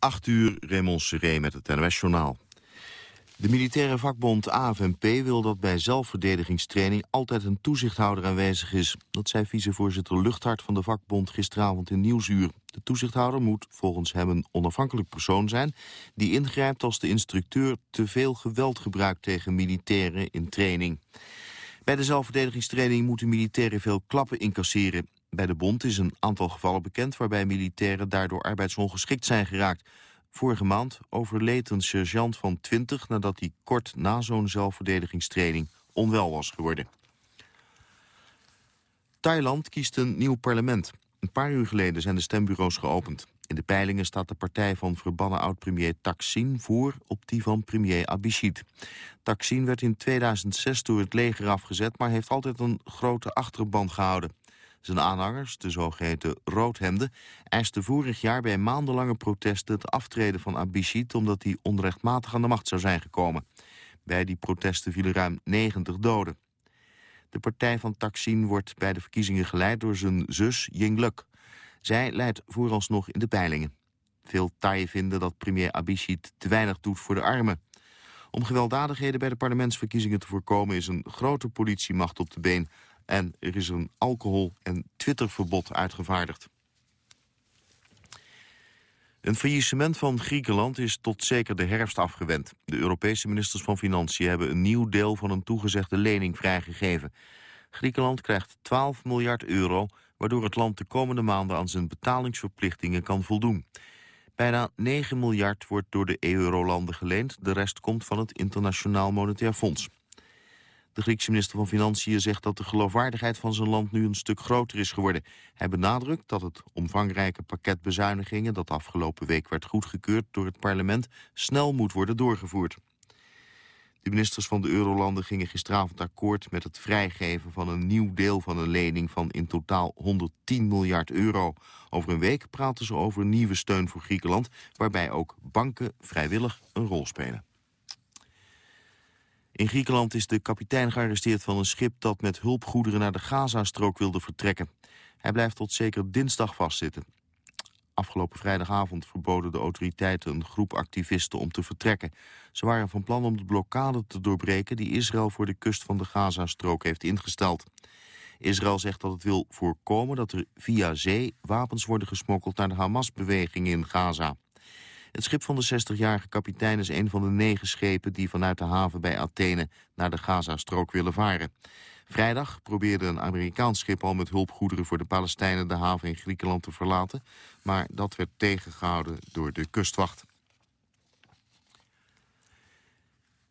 8 uur, Raymond Seré met het NOS-journaal. De militaire vakbond AFNP wil dat bij zelfverdedigingstraining altijd een toezichthouder aanwezig is. Dat zei vicevoorzitter Luchthart van de vakbond gisteravond in Nieuwsuur. De toezichthouder moet volgens hem een onafhankelijk persoon zijn... die ingrijpt als de instructeur te veel geweld gebruikt tegen militairen in training. Bij de zelfverdedigingstraining moeten militairen veel klappen incasseren. Bij de bond is een aantal gevallen bekend waarbij militairen daardoor arbeidsongeschikt zijn geraakt. Vorige maand overleed een sergeant van 20 nadat hij kort na zo'n zelfverdedigingstraining onwel was geworden. Thailand kiest een nieuw parlement. Een paar uur geleden zijn de stembureaus geopend. In de peilingen staat de partij van verbannen oud-premier Thaksin voor op die van premier Abhisit. Thaksin werd in 2006 door het leger afgezet, maar heeft altijd een grote achterban gehouden. Zijn aanhangers, de zogeheten roodhemden, eisten vorig jaar bij maandenlange protesten het aftreden van Abhisit omdat hij onrechtmatig aan de macht zou zijn gekomen. Bij die protesten vielen ruim 90 doden. De partij van Taksin wordt bij de verkiezingen geleid door zijn zus Yingluck. Zij leidt vooralsnog in de peilingen. Veel Thaaien vinden dat premier Abhisit te weinig doet voor de armen. Om gewelddadigheden bij de parlementsverkiezingen te voorkomen... is een grote politiemacht op de been en er is een alcohol- en twitterverbod uitgevaardigd. Een faillissement van Griekenland is tot zeker de herfst afgewend. De Europese ministers van Financiën hebben een nieuw deel van een toegezegde lening vrijgegeven. Griekenland krijgt 12 miljard euro, waardoor het land de komende maanden aan zijn betalingsverplichtingen kan voldoen. Bijna 9 miljard wordt door de EU-landen geleend, de rest komt van het Internationaal Monetair Fonds. De Griekse minister van Financiën zegt dat de geloofwaardigheid van zijn land nu een stuk groter is geworden. Hij benadrukt dat het omvangrijke pakket bezuinigingen dat afgelopen week werd goedgekeurd door het parlement snel moet worden doorgevoerd. De ministers van de Eurolanden gingen gisteravond akkoord met het vrijgeven van een nieuw deel van een lening van in totaal 110 miljard euro. Over een week praten ze over nieuwe steun voor Griekenland, waarbij ook banken vrijwillig een rol spelen. In Griekenland is de kapitein gearresteerd van een schip dat met hulpgoederen naar de Gazastrook wilde vertrekken. Hij blijft tot zeker dinsdag vastzitten. Afgelopen vrijdagavond verboden de autoriteiten een groep activisten om te vertrekken. Ze waren van plan om de blokkade te doorbreken die Israël voor de kust van de Gazastrook heeft ingesteld. Israël zegt dat het wil voorkomen dat er via zee wapens worden gesmokkeld naar de Hamas-beweging in Gaza. Het schip van de 60-jarige kapitein is een van de negen schepen... die vanuit de haven bij Athene naar de Gazastrook willen varen. Vrijdag probeerde een Amerikaans schip al met hulpgoederen voor de Palestijnen de haven in Griekenland te verlaten, maar dat werd tegengehouden door de kustwacht.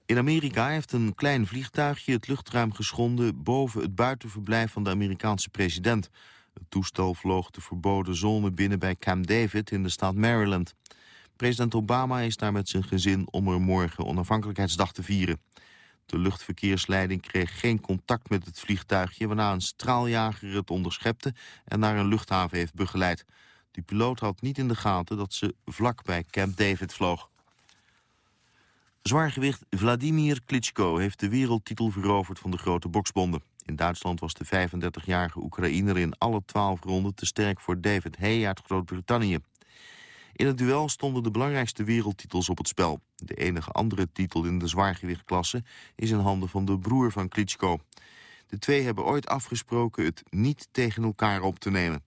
In Amerika heeft een klein vliegtuigje het luchtruim geschonden boven het buitenverblijf van de Amerikaanse president. Het toestel vloog de verboden zone binnen bij Camp David in de staat Maryland. President Obama is daar met zijn gezin om er morgen onafhankelijkheidsdag te vieren. De luchtverkeersleiding kreeg geen contact met het vliegtuigje... waarna een straaljager het onderschepte en naar een luchthaven heeft begeleid. Die piloot had niet in de gaten dat ze vlak bij Camp David vloog. Zwaargewicht Vladimir Klitschko heeft de wereldtitel veroverd van de grote boksbonden. In Duitsland was de 35-jarige Oekraïner in alle twaalf ronden te sterk voor David Hay uit Groot-Brittannië. In het duel stonden de belangrijkste wereldtitels op het spel. De enige andere titel in de zwaargewichtklasse is in handen van de broer van Klitschko. De twee hebben ooit afgesproken het niet tegen elkaar op te nemen.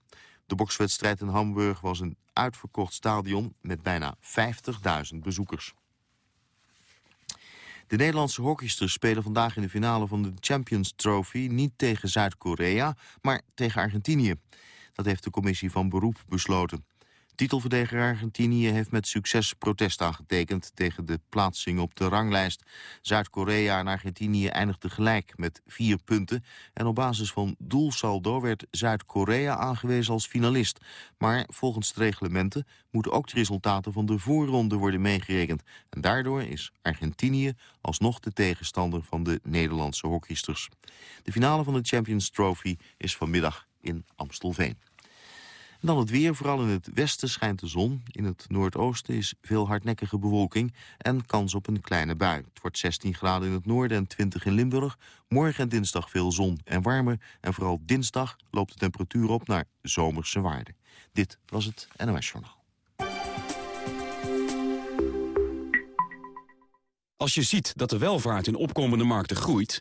De bokswedstrijd in Hamburg was een uitverkocht stadion met bijna 50.000 bezoekers. De Nederlandse hockeysters spelen vandaag in de finale van de Champions Trophy... niet tegen Zuid-Korea, maar tegen Argentinië. Dat heeft de commissie van beroep besloten. Titelverdediger Argentinië heeft met succes protest aangetekend tegen de plaatsing op de ranglijst. Zuid-Korea en Argentinië eindigden gelijk met vier punten. En op basis van doelsaldo werd Zuid-Korea aangewezen als finalist. Maar volgens de reglementen moeten ook de resultaten van de voorronde worden meegerekend. En daardoor is Argentinië alsnog de tegenstander van de Nederlandse hockeysters. De finale van de Champions Trophy is vanmiddag in Amstelveen dan het weer, vooral in het westen schijnt de zon. In het noordoosten is veel hardnekkige bewolking en kans op een kleine bui. Het wordt 16 graden in het noorden en 20 in Limburg. Morgen en dinsdag veel zon en warmer En vooral dinsdag loopt de temperatuur op naar zomerse waarden. Dit was het NOS Journaal. Als je ziet dat de welvaart in opkomende markten groeit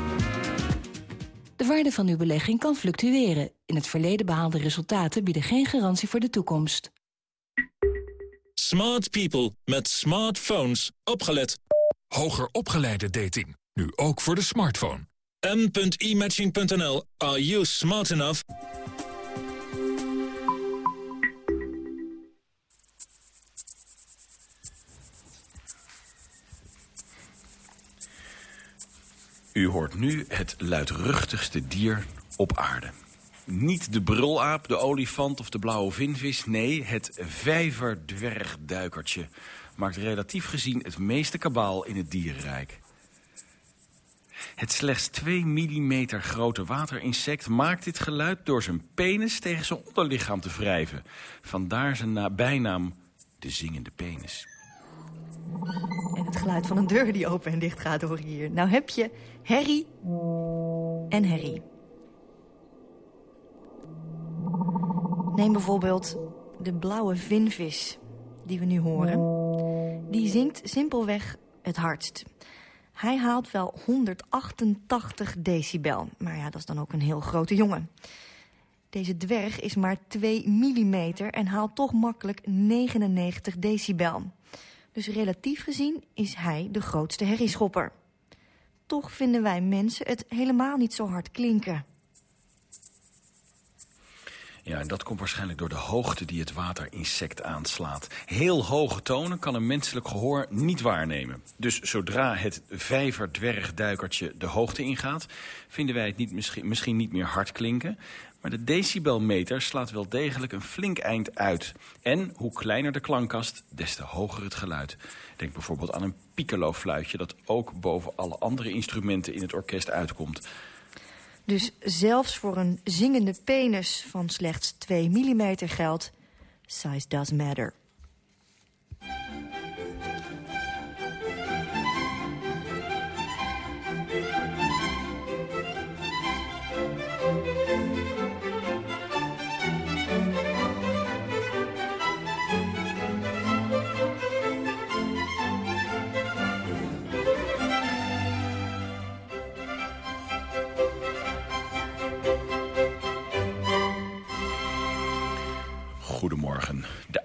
De waarde van uw belegging kan fluctueren. In het verleden behaalde resultaten bieden geen garantie voor de toekomst. Smart people met smartphones. Opgelet. Hoger opgeleide dating. Nu ook voor de smartphone. m.imatching.nl. Are you smart enough? U hoort nu het luidruchtigste dier op aarde. Niet de brulaap, de olifant of de blauwe vinvis. Nee, het vijverdwergduikertje maakt relatief gezien het meeste kabaal in het dierenrijk. Het slechts 2 mm grote waterinsect maakt dit geluid door zijn penis tegen zijn onderlichaam te wrijven. Vandaar zijn bijnaam de zingende penis. En het geluid van een deur die open en dicht gaat hoor hier. Nou heb je Harry en Harry. Neem bijvoorbeeld de blauwe vinvis die we nu horen. Die zingt simpelweg het hardst. Hij haalt wel 188 decibel. Maar ja, dat is dan ook een heel grote jongen. Deze dwerg is maar 2 mm en haalt toch makkelijk 99 decibel. Dus relatief gezien is hij de grootste herrieschopper. Toch vinden wij mensen het helemaal niet zo hard klinken. Ja, en dat komt waarschijnlijk door de hoogte die het waterinsect aanslaat. Heel hoge tonen kan een menselijk gehoor niet waarnemen. Dus zodra het vijverdwergduikertje de hoogte ingaat... vinden wij het niet, misschien, misschien niet meer hard klinken. Maar de decibelmeter slaat wel degelijk een flink eind uit. En hoe kleiner de klankkast, des te hoger het geluid. Denk bijvoorbeeld aan een piccolo-fluitje... dat ook boven alle andere instrumenten in het orkest uitkomt... Dus zelfs voor een zingende penis van slechts 2 mm geldt... size does matter.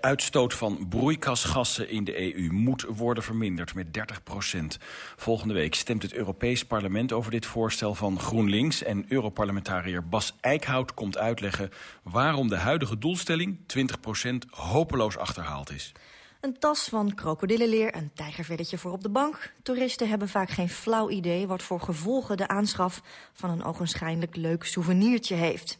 Uitstoot van broeikasgassen in de EU moet worden verminderd met 30 procent. Volgende week stemt het Europees Parlement over dit voorstel van GroenLinks... en Europarlementariër Bas Eickhout komt uitleggen... waarom de huidige doelstelling 20 procent hopeloos achterhaald is. Een tas van krokodillenleer, een tijgervelletje voor op de bank. Toeristen hebben vaak geen flauw idee wat voor gevolgen de aanschaf van een ogenschijnlijk leuk souvenirtje heeft.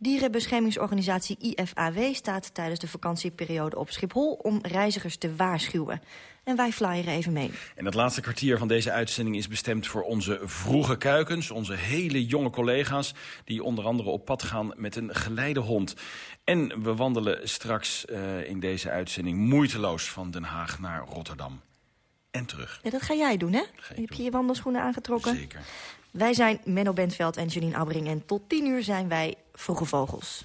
Dierenbeschermingsorganisatie IFAW staat tijdens de vakantieperiode op Schiphol om reizigers te waarschuwen. En wij flyeren even mee. En het laatste kwartier van deze uitzending is bestemd voor onze vroege kuikens. Onze hele jonge collega's die onder andere op pad gaan met een geleidehond. En we wandelen straks uh, in deze uitzending moeiteloos van Den Haag naar Rotterdam. En terug. Ja, dat ga jij doen, hè? Heb je je wandelschoenen aangetrokken? Zeker. Wij zijn Menno Bentveld en Janine Abbering. En tot tien uur zijn wij Vroege Vogels.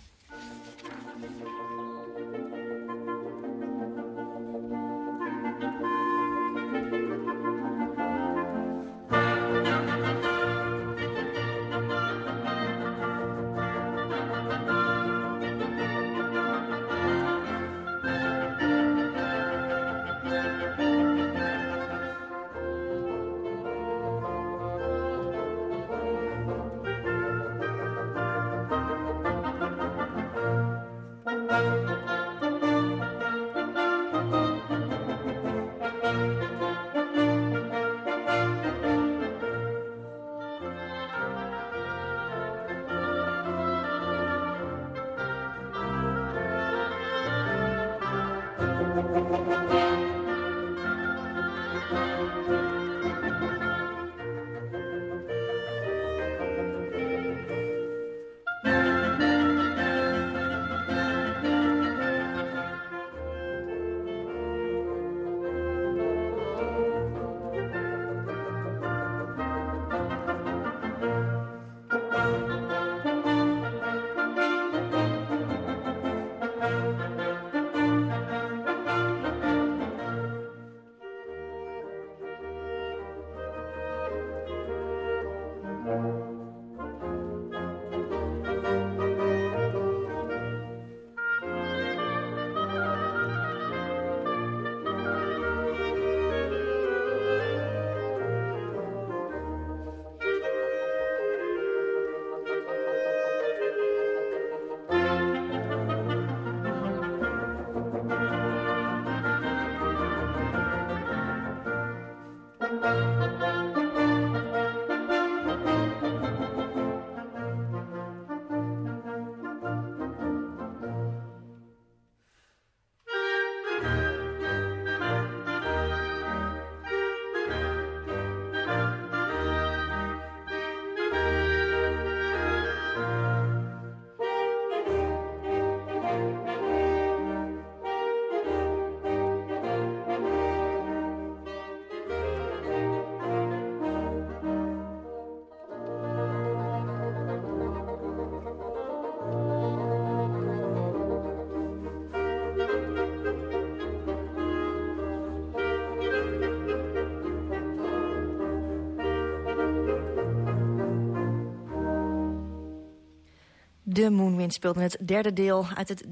De Moonwind speelde het derde deel uit het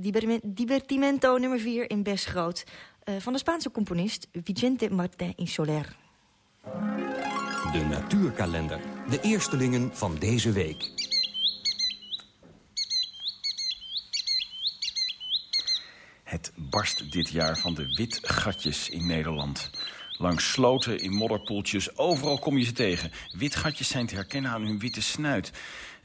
Divertimento nummer 4 in Bes Groot... Uh, van de Spaanse componist Vicente Martín y Soler. De natuurkalender. De eerstelingen van deze week. Het barst dit jaar van de witgatjes in Nederland. Langs sloten, in modderpoeltjes, overal kom je ze tegen. Witgatjes zijn te herkennen aan hun witte snuit.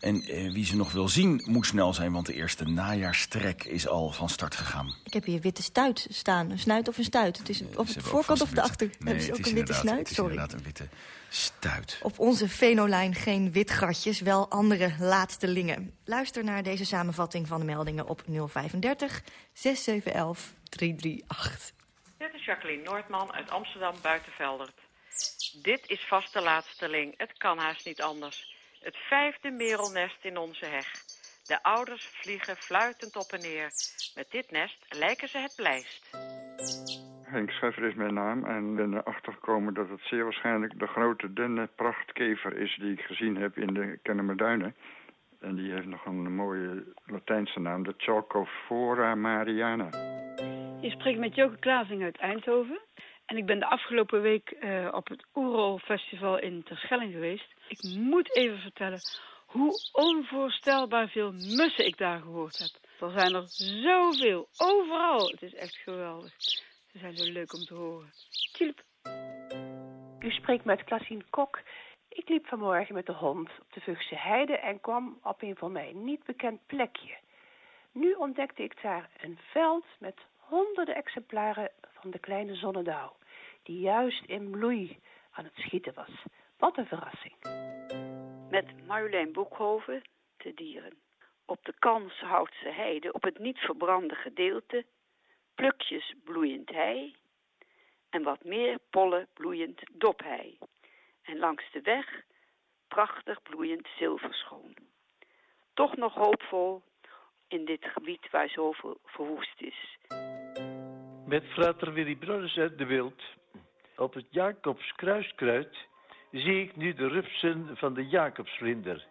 En eh, wie ze nog wil zien, moet snel zijn, want de eerste najaarstrek is al van start gegaan. Ik heb hier witte stuit staan. Een snuit of een stuit? Het is of de voorkant of de achter. Nee, hebben ze ook een witte snuit? Het is Sorry. inderdaad een witte stuit. Op onze venolijn geen witgatjes, wel andere laatstelingen. Luister naar deze samenvatting van de meldingen op 035 6711 338. Dit is Jacqueline Noordman uit Amsterdam Buitenveldert. Dit is vast de laatsteling. Het kan haast niet anders. Het vijfde merelnest in onze heg. De ouders vliegen fluitend op en neer. Met dit nest lijken ze het blijst. Henk Scheffer is mijn naam en ben erachter gekomen dat het zeer waarschijnlijk de grote denne prachtkever is die ik gezien heb in de Kennemerduinen. En die heeft nog een mooie Latijnse naam, de Chalcophora mariana. Je spreekt met Joke Klazing uit Eindhoven. En ik ben de afgelopen week uh, op het Oerol Festival in Terschelling geweest. Ik moet even vertellen hoe onvoorstelbaar veel mussen ik daar gehoord heb. Er zijn er zoveel, overal. Het is echt geweldig. Ze zijn zo leuk om te horen. Tjilp. U spreekt met Klaasien Kok. Ik liep vanmorgen met de hond op de Vugse Heide en kwam op een voor mij niet bekend plekje. Nu ontdekte ik daar een veld met honderden exemplaren van de kleine zonnedauw, die juist in bloei aan het schieten was. Wat een verrassing. Met Marjolein Boekhoven te dieren. Op de kanshoutse heide, op het niet verbrande gedeelte, plukjes bloeiend hei en wat meer pollen bloeiend dophei. En langs de weg prachtig bloeiend zilverschoon. Toch nog hoopvol in dit gebied waar zoveel verwoest is. Met frater Willy Brothers uit de Wild, op het Jacobs kruiskruid, zie ik nu de rupsen van de Jacobsvlinder.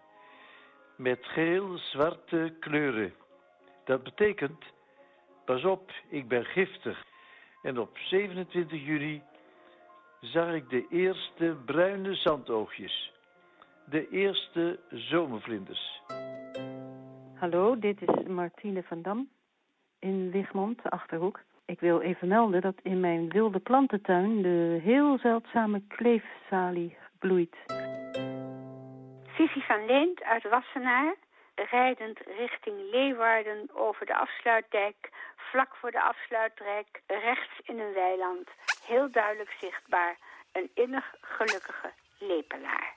Met geel-zwarte kleuren. Dat betekent, pas op, ik ben giftig. En op 27 juli zag ik de eerste bruine zandoogjes. De eerste zomervlinders. Hallo, dit is Martine van Dam in Wigmond, de Achterhoek. Ik wil even melden dat in mijn wilde plantentuin de heel zeldzame kleefsalie bloeit. Sissy van Leent uit Wassenaar, rijdend richting Leeuwarden over de afsluitdijk, vlak voor de afsluitdijk, rechts in een weiland. Heel duidelijk zichtbaar, een innig gelukkige lepelaar.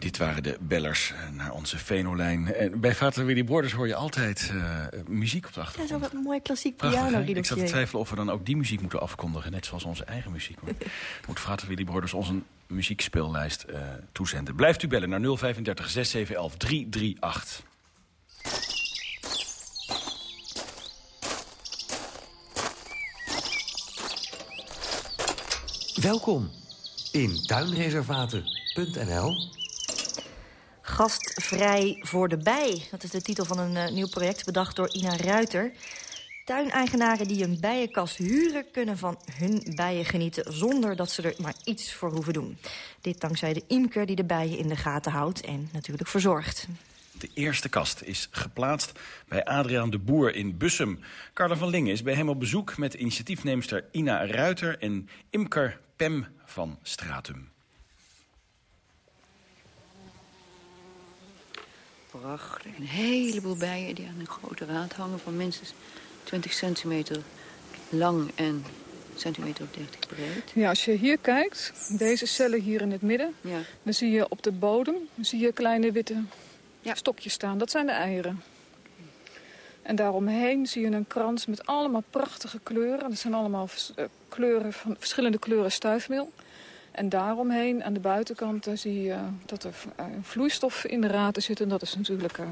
Dit waren de bellers eh, naar onze Venolijn. En bij Vater Willy Borders hoor je altijd uh, muziek op de achtergrond. Ja, zo'n wat mooi klassiek piano Ik zat te twijfelen of we dan ook die muziek moeten afkondigen. Net zoals onze eigen muziek. moet Vater Willy Borders ons een muziekspeellijst uh, toezenden. Blijft u bellen naar 035 6711 338. Welkom in tuinreservaten.nl Gastvrij voor de bij. Dat is de titel van een uh, nieuw project bedacht door Ina Ruiter. Tuineigenaren die een bijenkast huren... kunnen van hun bijen genieten zonder dat ze er maar iets voor hoeven doen. Dit dankzij de imker die de bijen in de gaten houdt en natuurlijk verzorgt. De eerste kast is geplaatst bij Adriaan de Boer in Bussum. Carla van Lingen is bij hem op bezoek met initiatiefneemster Ina Ruiter... en imker Pem van Stratum. Prachtig. Een heleboel bijen die aan een grote raad hangen van minstens 20 centimeter lang en centimeter of 30 breed. Ja, als je hier kijkt, deze cellen hier in het midden... Ja. dan zie je op de bodem zie je kleine witte ja. stokjes staan. Dat zijn de eieren. En daaromheen zie je een krans met allemaal prachtige kleuren. Dat zijn allemaal eh, kleuren van, verschillende kleuren stuifmeel. En daaromheen, aan de buitenkant, zie je dat er eh, vloeistof in de raten zit. En dat is natuurlijk uh,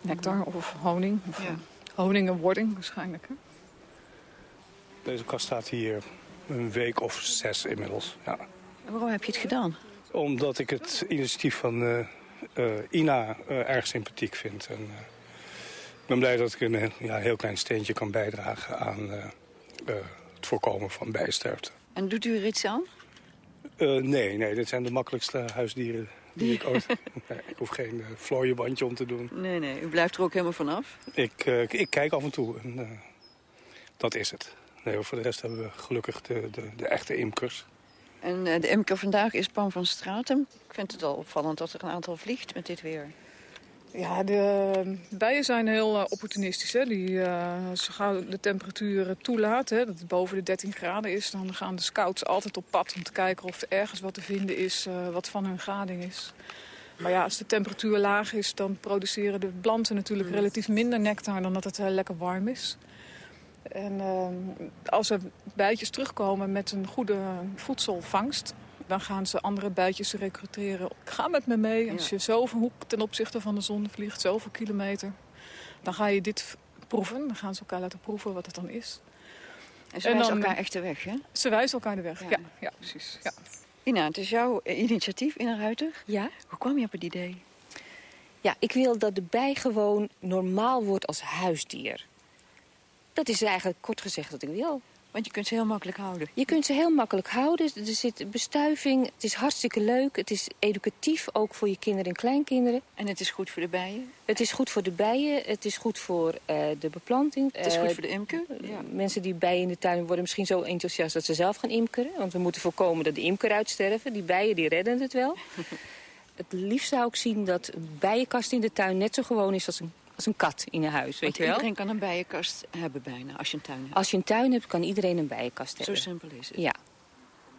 nectar of honing. Of ja. honing en wording waarschijnlijk. Hè? Deze kast staat hier een week of zes inmiddels. Ja. waarom heb je het gedaan? Omdat ik het initiatief van uh, Ina erg sympathiek vind. En, ik ben blij dat ik een ja, heel klein steentje kan bijdragen aan het voorkomen van bijsterfte. En doet u er iets aan? Nee, nee, dit zijn de makkelijkste huisdieren die ik ooit... nee, ik hoef geen uh, vlooienbandje om te doen. Nee, nee, u blijft er ook helemaal vanaf? Ik, uh, ik kijk af en toe en uh, dat is het. Nee, voor de rest hebben we gelukkig de, de, de echte imkers. En de imker vandaag is Pam van Stratum. Ik vind het al opvallend dat er een aantal vliegt met dit weer. Ja, de bijen zijn heel uh, opportunistisch. Hè. Die, uh, zo gauw de temperatuur toelaat, hè, dat het boven de 13 graden is... dan gaan de scouts altijd op pad om te kijken of er ergens wat te vinden is... Uh, wat van hun gading is. Maar ja, als de temperatuur laag is, dan produceren de planten natuurlijk relatief minder nectar... dan dat het lekker warm is. En als er bijtjes terugkomen met een goede voedselvangst dan gaan ze andere bijtjes recruteren. Ga met me mee. Als je zoveel hoek ten opzichte van de zon vliegt, zoveel kilometer... dan ga je dit proeven. Dan gaan ze elkaar laten proeven wat het dan is. En ze wijzen elkaar echt de weg, hè? Ze wijzen elkaar de weg, ja. Ja, precies. Ja. Ina, het is jouw initiatief, Ina Ruiter. Ja. Hoe kwam je op het idee? Ja, ik wil dat de bij gewoon normaal wordt als huisdier. Dat is eigenlijk kort gezegd wat ik wil. Want je kunt ze heel makkelijk houden. Je kunt ze heel makkelijk houden. Er zit bestuiving. Het is hartstikke leuk. Het is educatief, ook voor je kinderen en kleinkinderen. En het is goed voor de bijen? Het is goed voor de bijen. Het is goed voor uh, de beplanting. Het is goed voor de imker? Ja. Mensen die bijen in de tuin worden misschien zo enthousiast dat ze zelf gaan imkeren. Want we moeten voorkomen dat de imker uitsterven. Die bijen die redden het wel. het liefst zou ik zien dat een bijenkast in de tuin net zo gewoon is als een als een kat in een huis, weet Want je wel? iedereen kan een bijenkast hebben bijna, als je een tuin hebt. Als je een tuin hebt, kan iedereen een bijenkast hebben. Zo simpel is het. Ja.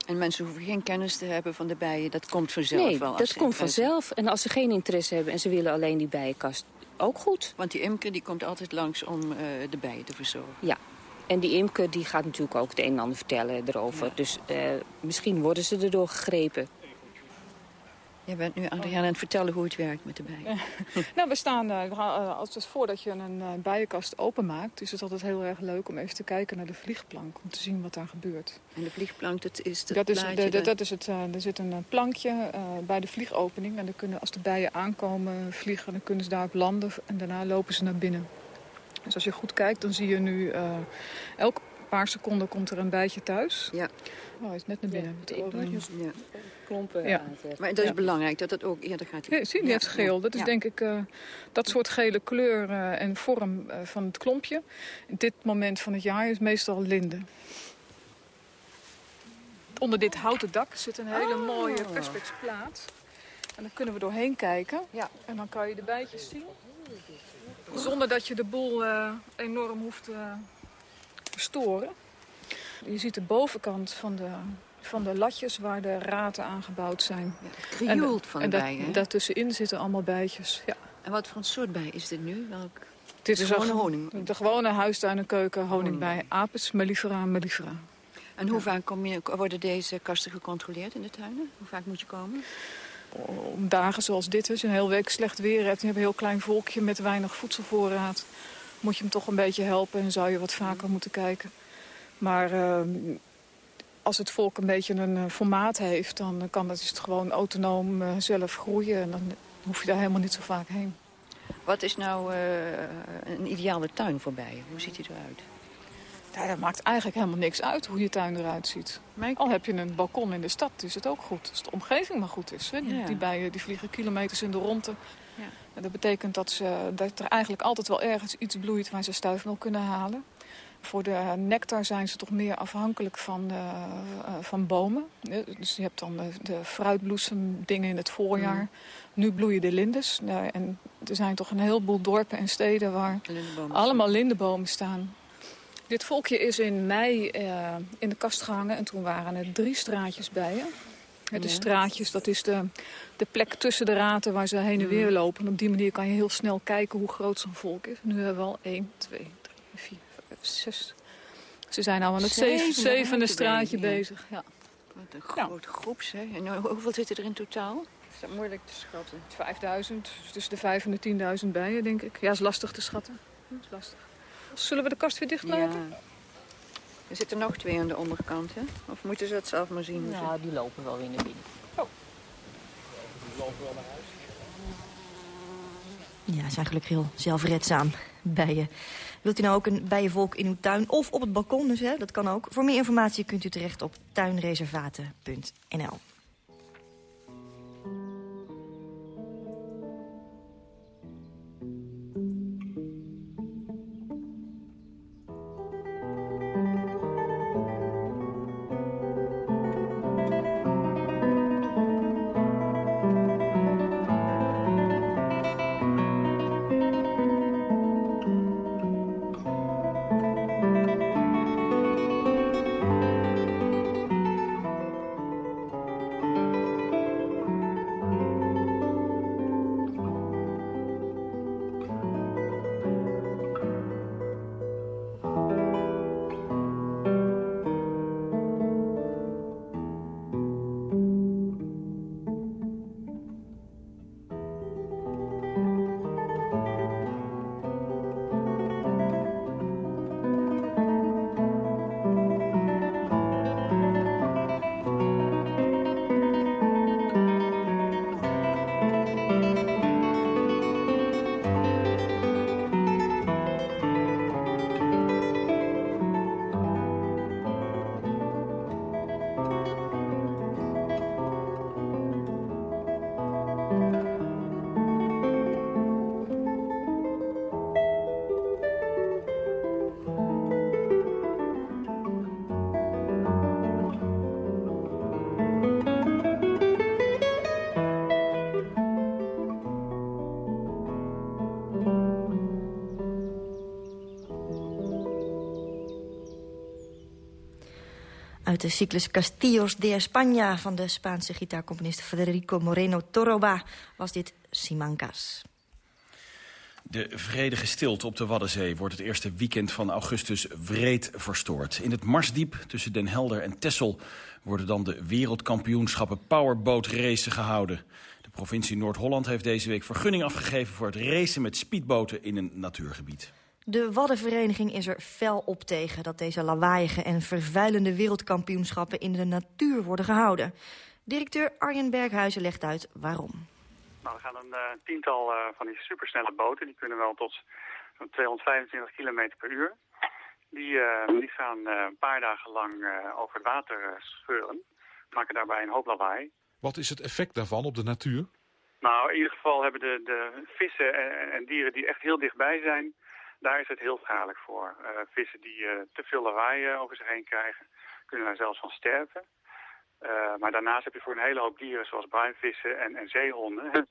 En mensen hoeven geen kennis te hebben van de bijen. Dat komt vanzelf nee, wel. dat komt vanzelf. En als ze geen interesse hebben en ze willen alleen die bijenkast, ook goed. Want die imker die komt altijd langs om uh, de bijen te verzorgen. Ja. En die imker die gaat natuurlijk ook het een en ander vertellen erover. Ja. Dus uh, misschien worden ze erdoor gegrepen. Je bent nu Adriaan aan het vertellen hoe het werkt met de bijen. nou, we staan, uh, voordat je een uh, bijenkast openmaakt... is het altijd heel erg leuk om even te kijken naar de vliegplank. Om te zien wat daar gebeurt. En de vliegplank, dat is het dat is, de, de, dat is het, uh, Er zit een plankje bij de vliegopening. En dan kunnen, als de bijen aankomen vliegen, dan kunnen ze daarop landen. En daarna lopen ze naar binnen. Dus als je goed kijkt, dan zie je nu... elke paar seconden komt er een bijtje thuis. Ja. Oh, hij is net naar binnen. Ja, ja. klompen ja. Maar dat is ja. belangrijk, dat dat ook eerder gaat. Ja, zie je, die heeft geel. Dat is denk ik uh, dat soort gele kleur uh, en vorm uh, van het klompje. In dit moment van het jaar is meestal linde. Onder dit houten dak zit een hele oh. mooie perspexplaat. En dan kunnen we doorheen kijken. Ja. En dan kan je de bijtjes zien. Zonder dat je de boel enorm hoeft te verstoren. Je ziet de bovenkant van de, van de latjes waar de raten aangebouwd zijn. Ja, van en bijen. En daartussenin zitten allemaal bijtjes. Ja. En wat voor een soort bij is dit nu? Welk? Dit is gewone honing. De gewone huistuin- en keuken honingbij. Apis mellifera mellifera. En hoe ja. vaak kom je, worden deze kasten gecontroleerd in de tuinen? Hoe vaak moet je komen? Om dagen zoals dit, als je een hele week slecht weer hebt... en je hebt een heel klein volkje met weinig voedselvoorraad... moet je hem toch een beetje helpen en zou je wat vaker moeten kijken. Maar uh, als het volk een beetje een uh, formaat heeft... dan kan dat het gewoon autonoom uh, zelf groeien. En dan hoef je daar helemaal niet zo vaak heen. Wat is nou een ideale tuin voor bijen? Hoe ziet die eruit? Ja, dat maakt eigenlijk helemaal niks uit hoe je tuin eruit ziet. Al heb je een balkon in de stad, is het ook goed. Als de omgeving maar goed is. Hè? Ja. Die bijen die vliegen kilometers in de ronde. Ja. Dat betekent dat, ze, dat er eigenlijk altijd wel ergens iets bloeit... waar ze stuifmeel kunnen halen. Voor de nectar zijn ze toch meer afhankelijk van, uh, van bomen. Dus je hebt dan de, de fruitbloesemdingen in het voorjaar. Mm. Nu bloeien de lindes. Uh, en er zijn toch een heleboel dorpen en steden waar lindenbomen allemaal lindenbomen staan. Dit volkje is in mei uh, in de kast gehangen en toen waren er drie straatjes bij je. De ja. straatjes, dat is de, de plek tussen de raten waar ze heen en weer lopen. En op die manier kan je heel snel kijken hoe groot zo'n volk is. Nu hebben we al 1, 2, 3, 4, Zes. Ze zijn al aan het zevende, zevende straatje bezig. Ja. Wat een grote nou. groep, zeg. En hoeveel zitten er in totaal? Is dat moeilijk te schatten? 5000, tussen de 5 en de 10.000 bijen, denk ik. Ja, is lastig te schatten. Is lastig. Zullen we de kast weer dichtmaken? Ja. Er zitten nog twee aan de onderkant, hè? Of moeten ze het zelf maar zien? Ja, die lopen wel weer naar binnen. Oh. Die lopen wel naar huis. Ja, zijn gelukkig heel zelfredzaam, bijen. Wilt u nou ook een bijenvolk in uw tuin of op het balkon, dus, hè? dat kan ook. Voor meer informatie kunt u terecht op tuinreservaten.nl. Uit de cyclus Castillos de España van de Spaanse gitaarcomponist Federico Moreno Toroba was dit Simancas. De vredige stilte op de Waddenzee wordt het eerste weekend van augustus wreed verstoord. In het Marsdiep tussen Den Helder en Texel worden dan de wereldkampioenschappen powerboat gehouden. De provincie Noord-Holland heeft deze week vergunning afgegeven voor het racen met speedboten in een natuurgebied. De Waddenvereniging is er fel op tegen dat deze lawaaiige en vervuilende wereldkampioenschappen in de natuur worden gehouden. Directeur Arjen Berghuizen legt uit waarom. Nou, er gaan een uh, tiental uh, van die supersnelle boten, die kunnen wel tot zo'n 225 km per uur. Die, uh, die gaan een paar dagen lang over het water scheuren, maken daarbij een hoop lawaai. Wat is het effect daarvan op de natuur? Nou, in ieder geval hebben de, de vissen en, en dieren die echt heel dichtbij zijn daar is het heel schadelijk voor. Uh, vissen die uh, te veel lawaai uh, over zich heen krijgen, kunnen daar zelfs van sterven. maar daarnaast heb je voor een hele hoop dieren, zoals bruinvissen en, en zeehonden.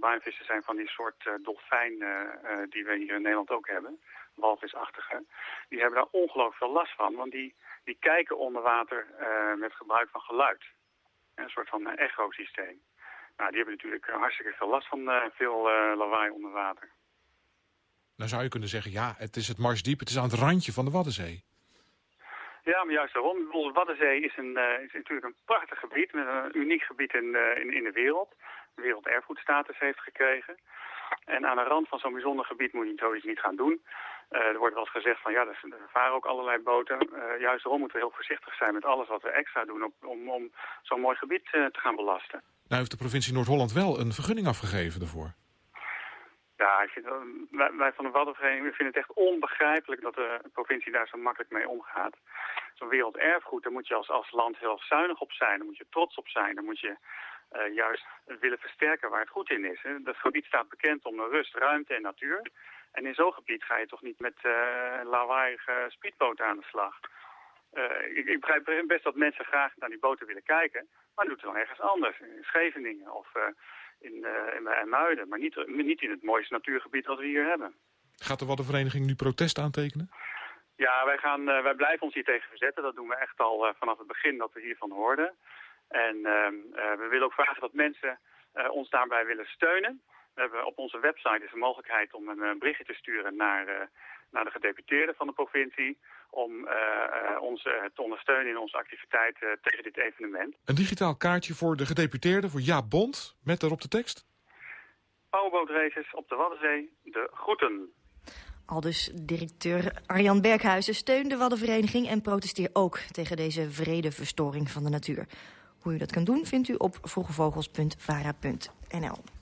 bruinvissen zijn van die soort dolfijn die we hier in Nederland ook hebben, walvisachtige. Die hebben daar ongelooflijk veel last van, want die, die kijken onder water met gebruik van geluid. Een soort van echo-systeem. Nou, die hebben natuurlijk hartstikke veel last van veel lawaai onder water. Dan zou je kunnen zeggen, ja, het is het Marsdiep, het is aan het randje van de Waddenzee. Ja, maar juist daarom. De Waddenzee is, een, uh, is natuurlijk een prachtig gebied, met een uniek gebied in, uh, in, in de wereld. De werelderfgoedstatus heeft gekregen. En aan de rand van zo'n bijzonder gebied moet je zoiets niet gaan doen. Uh, er wordt wel eens gezegd van ja, er varen ook allerlei boten. juist daarom moeten we heel voorzichtig zijn met alles wat we extra doen op, om, om zo'n mooi gebied te gaan belasten. Nou heeft de provincie Noord-Holland wel een vergunning afgegeven daarvoor. Ja, ik wij, van de Waddenvereniging vinden het echt onbegrijpelijk dat de provincie daar zo makkelijk mee omgaat. Zo'n werelderfgoed, daar moet je als, als land heel zuinig op zijn. Daar moet je trots op zijn. Daar moet je uh, juist willen versterken waar het goed in is. Hè. Dat gebied staat bekend om rust, ruimte en natuur. En in zo'n gebied ga je toch niet met uh, lawaaiige speedboot aan de slag. Uh, ik, ik, begrijp best dat mensen graag naar die boten willen kijken. Maar doe het dan ergens anders. In Scheveningen of in, uh, in IJmuiden, maar niet, niet in het mooiste natuurgebied dat we hier hebben. Gaat de Waddenvereniging nu protest aantekenen? Ja, wij, gaan, uh, wij blijven ons hier tegen verzetten. Dat doen we echt al uh, vanaf het begin dat we hiervan hoorden. En ehm, we willen ook vragen dat mensen ons daarbij willen steunen. We hebben op onze website is de mogelijkheid om een berichtje te sturen naar, naar de gedeputeerden van de provincie om uh, ons uh, te ondersteunen in onze activiteiten tegen dit evenement. Een digitaal kaartje voor de gedeputeerden, voor Ja Bond, met daarop de tekst? Powerbootraces op de Waddenzee, de groeten. Al dus directeur Arjan Berghuizen steunt de Waddenvereniging... en protesteert ook tegen deze vredeverstoring van de natuur. Hoe u dat kan doen vindt u op vroegevogels.vara.nl.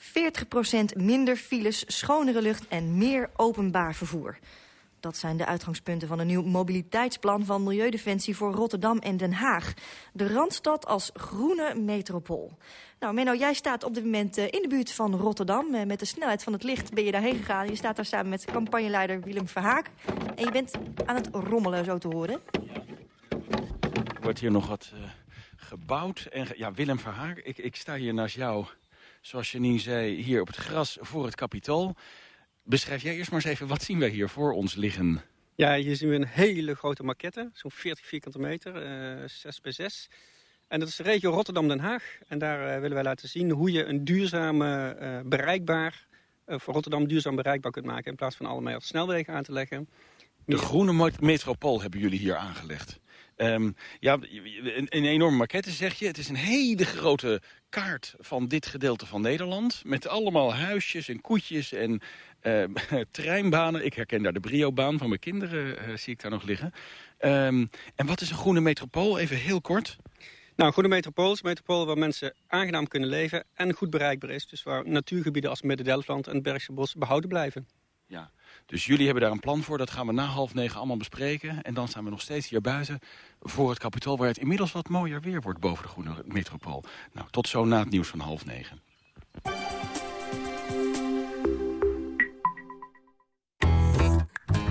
40% minder files, schonere lucht en meer openbaar vervoer. Dat zijn de uitgangspunten van een nieuw mobiliteitsplan van Milieudefensie voor Rotterdam en Den Haag. De Randstad als groene metropool. Nou, Menno, jij staat op dit moment eh, in de buurt van Rotterdam. Eh, met de snelheid van het licht ben je daarheen gegaan. Je staat daar samen met campagneleider Willem Verhaak. En je bent aan het rommelen, zo te horen. Er wordt hier nog wat uh, gebouwd. En ja, Willem Verhaak, ik, ik sta hier naast jou, zoals Janine zei, hier op het gras voor het kapitool. Beschrijf jij eerst maar eens even, wat zien wij hier voor ons liggen? Ja, hier zien we een hele grote maquette, zo'n 40 vierkante meter, uh, 6 bij 6. En dat is de regio Rotterdam-Den Haag. En daar uh, willen wij laten zien hoe je een duurzame, uh, bereikbaar, voor Rotterdam duurzaam bereikbaar kunt maken. In plaats van allemaal snelwegen aan te leggen. De groene metropool hebben jullie hier aangelegd. Um, ja, een, een, enorme maquette zeg je. Het is een hele grote kaart van dit gedeelte van Nederland. Met allemaal huisjes en koetjes en uh, treinbanen. Ik herken daar de Brio-baan van mijn kinderen, uh, zie ik daar nog liggen. Um, en wat is een groene metropool? Even heel kort. Nou, Groene Metropool is een metropool waar mensen aangenaam kunnen leven en goed bereikbaar is. Dus waar natuurgebieden als Midden-Delfland en het Bergse Bos behouden blijven. Ja, dus jullie hebben daar een plan voor. Dat gaan we na half negen allemaal bespreken. En dan staan we nog steeds hier buiten voor het kapitool... waar het inmiddels wat mooier weer wordt boven de Groene Metropool. Nou, tot zo na het nieuws van half negen.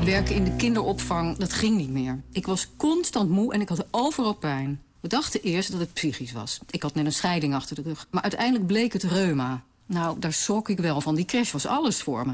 Werken in de kinderopvang, dat ging niet meer. Ik was constant moe en ik had overal pijn. We dachten eerst dat het psychisch was. Ik had net een scheiding achter de rug. Maar uiteindelijk bleek het reuma. Nou, daar schrok ik wel van. Die crash was alles voor me.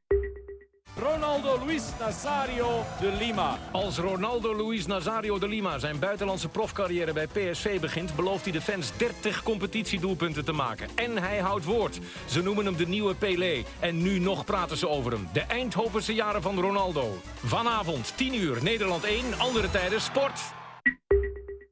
Ronaldo Luis Nazario de Lima. Als Ronaldo Luis Nazario de Lima zijn buitenlandse profcarrière bij PSV begint... belooft hij de fans 30 competitiedoelpunten te maken. En hij houdt woord. Ze noemen hem de nieuwe Pelé. En nu nog praten ze over hem. De Eindhovense jaren van Ronaldo. Vanavond, 10 uur, Nederland 1, andere tijden, sport.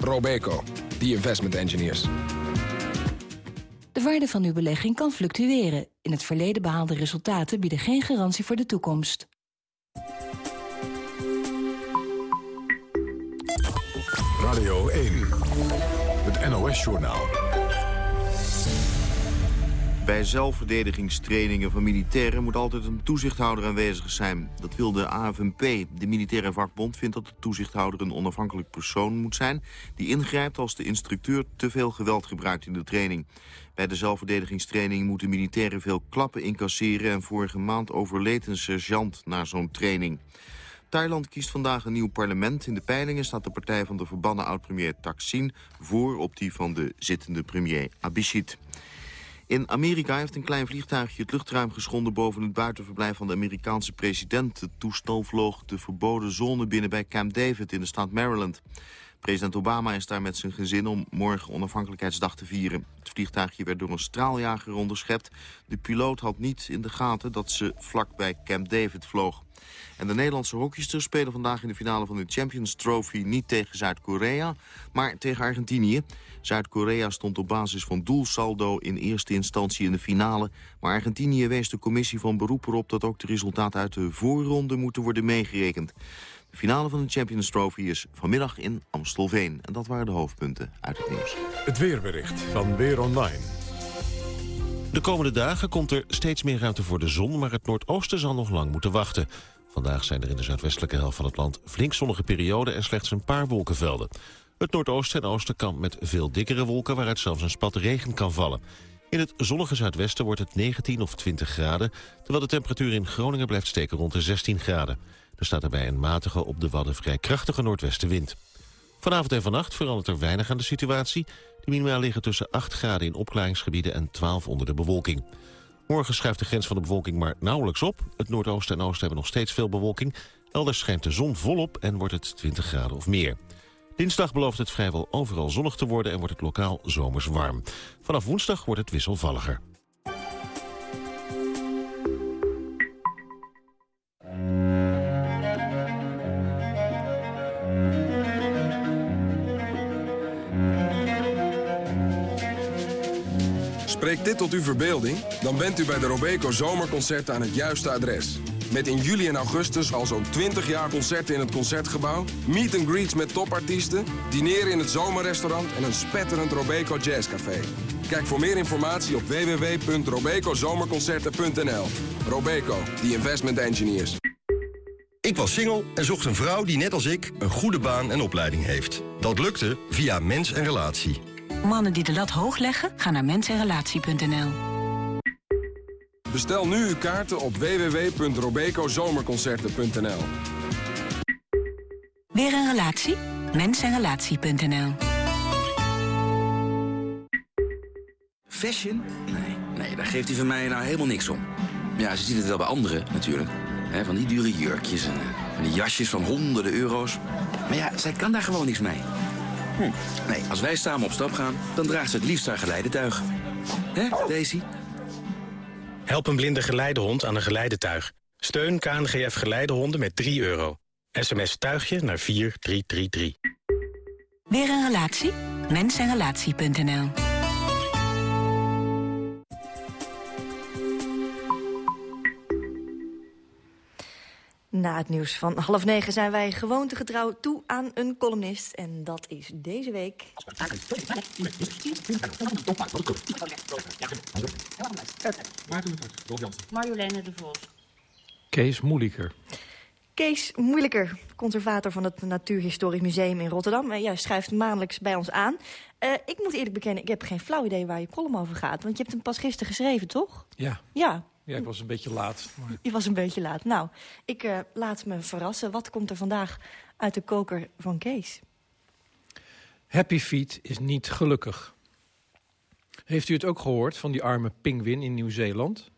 Robeco, the investment engineers. De waarde van uw belegging kan fluctueren. In het verleden behaalde resultaten bieden geen garantie voor de toekomst. Radio 1, het NOS-journaal. Bij zelfverdedigingstrainingen van militairen moet altijd een toezichthouder aanwezig zijn. Dat wil de AFNP. De militaire vakbond vindt dat de toezichthouder een onafhankelijk persoon moet zijn... die ingrijpt als de instructeur te veel geweld gebruikt in de training. Bij de zelfverdedigingstraining moeten militairen veel klappen incasseren... en vorige maand overleed een sergeant na zo'n training. Thailand kiest vandaag een nieuw parlement. In de peilingen staat de partij van de verbannen oud-premier Thaksin... voor op die van de zittende premier Abhisit. In Amerika heeft een klein vliegtuigje het luchtruim geschonden... boven het buitenverblijf van de Amerikaanse president. Het toestel vloog de verboden zone binnen bij Camp David in de staat Maryland. President Obama is daar met zijn gezin om morgen onafhankelijkheidsdag te vieren. Het vliegtuigje werd door een straaljager onderschept. De piloot had niet in de gaten dat ze vlak bij Camp David vloog. En de Nederlandse hockeysters spelen vandaag in de finale van de Champions Trophy niet tegen Zuid-Korea, maar tegen Argentinië. Zuid-Korea stond op basis van doelsaldo in eerste instantie in de finale, maar Argentinië wees de commissie van beroep erop dat ook de resultaten uit de voorronde moeten worden meegerekend. De finale van de Champions Trophy is vanmiddag in Amstelveen. En dat waren de hoofdpunten uit het nieuws. Het weerbericht van Weer Online. De komende dagen komt er steeds meer ruimte voor de zon... maar het noordoosten zal nog lang moeten wachten. Vandaag zijn er in de zuidwestelijke helft van het land flink zonnige perioden... en slechts een paar wolkenvelden. Het noordoosten en oosten kan met veel dikkere wolken... waaruit zelfs een spat regen kan vallen. In het zonnige zuidwesten wordt het 19 of 20 graden... terwijl de temperatuur in Groningen blijft steken rond de 16 graden. Er staat erbij een matige, op de Wadden vrij krachtige noordwestenwind. Vanavond en vannacht verandert er weinig aan de situatie. De minima liggen tussen 8 graden in opklaringsgebieden en 12 onder de bewolking. Morgen schuift de grens van de bewolking maar nauwelijks op. Het noordoosten en oosten hebben nog steeds veel bewolking. Elders schijnt de zon volop en wordt het 20 graden of meer. Dinsdag belooft het vrijwel overal zonnig te worden en wordt het lokaal zomers warm. Vanaf woensdag wordt het wisselvalliger. Spreekt dit tot uw verbeelding? Dan bent u bij de Robeco Zomerconcerten aan het juiste adres. Met in juli en augustus al zo'n 20 jaar concerten in het Concertgebouw... meet and greets met topartiesten, dineren in het zomerrestaurant... en een spetterend Robeco Jazzcafé. Kijk voor meer informatie op www.robecozomerconcerten.nl. Robeco, the investment engineers. Ik was single en zocht een vrouw die net als ik een goede baan en opleiding heeft. Dat lukte via Mens en Relatie. Mannen die de lat hoog leggen, gaan naar mensenrelatie.nl. Bestel nu uw kaarten op www.robecozomerconcerten.nl. Weer een relatie? Mensenrelatie.nl. Fashion? Nee, nee, daar geeft hij van mij nou helemaal niks om. Ja, ze ziet het wel bij anderen natuurlijk. He, van die dure jurkjes en van die jasjes van honderden euro's. Maar ja, zij kan daar gewoon niks mee. Hm. Nee, als wij samen op stap gaan, dan draagt ze het liefst haar geleidetuig. Hè, Daisy? Help een blinde geleidehond aan een geleidetuig. Steun KNGF Geleidehonden met 3 euro. SMS tuigje naar 4333. Weer een relatie? Mensenrelatie.nl Na het nieuws van half negen zijn wij gewoontegetrouw toe aan een columnist. En dat is deze week... Marjoleine de Vos. Kees Moeilijker. Kees Moeilijker, conservator van het Natuurhistorisch Museum in Rotterdam. En jij schrijft maandelijks bij ons aan. Uh, ik moet eerlijk bekennen, ik heb geen flauw idee waar je column over gaat. Want je hebt hem pas gisteren geschreven, toch? Ja. Ja, ja, ik was een beetje laat. Maar... Je was een beetje laat. Nou, ik uh, laat me verrassen. Wat komt er vandaag uit de koker van Kees? Happy Feet is niet gelukkig. Heeft u het ook gehoord van die arme pinguïn in Nieuw-Zeeland?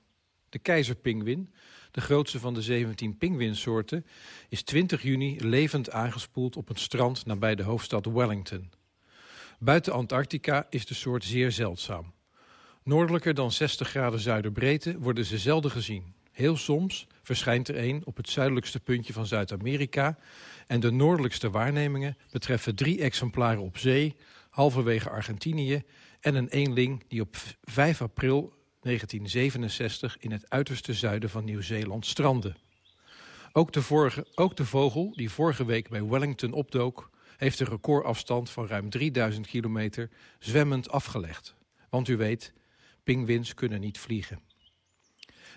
De keizerpinguïn, de grootste van de 17 pinguïnsoorten... is 20 juni levend aangespoeld op een strand nabij de hoofdstad Wellington. Buiten Antarctica is de soort zeer zeldzaam. Noordelijker dan 60 graden zuiderbreedte worden ze zelden gezien. Heel soms verschijnt er een op het zuidelijkste puntje van Zuid-Amerika... en de noordelijkste waarnemingen betreffen drie exemplaren op zee... halverwege Argentinië en een eenling die op 5 april 1967... in het uiterste zuiden van Nieuw-Zeeland strandde. Ook de, vorige, ook de vogel die vorige week bij Wellington opdook... heeft een recordafstand van ruim 3000 kilometer zwemmend afgelegd. Want u weet, Pinguïns kunnen niet vliegen.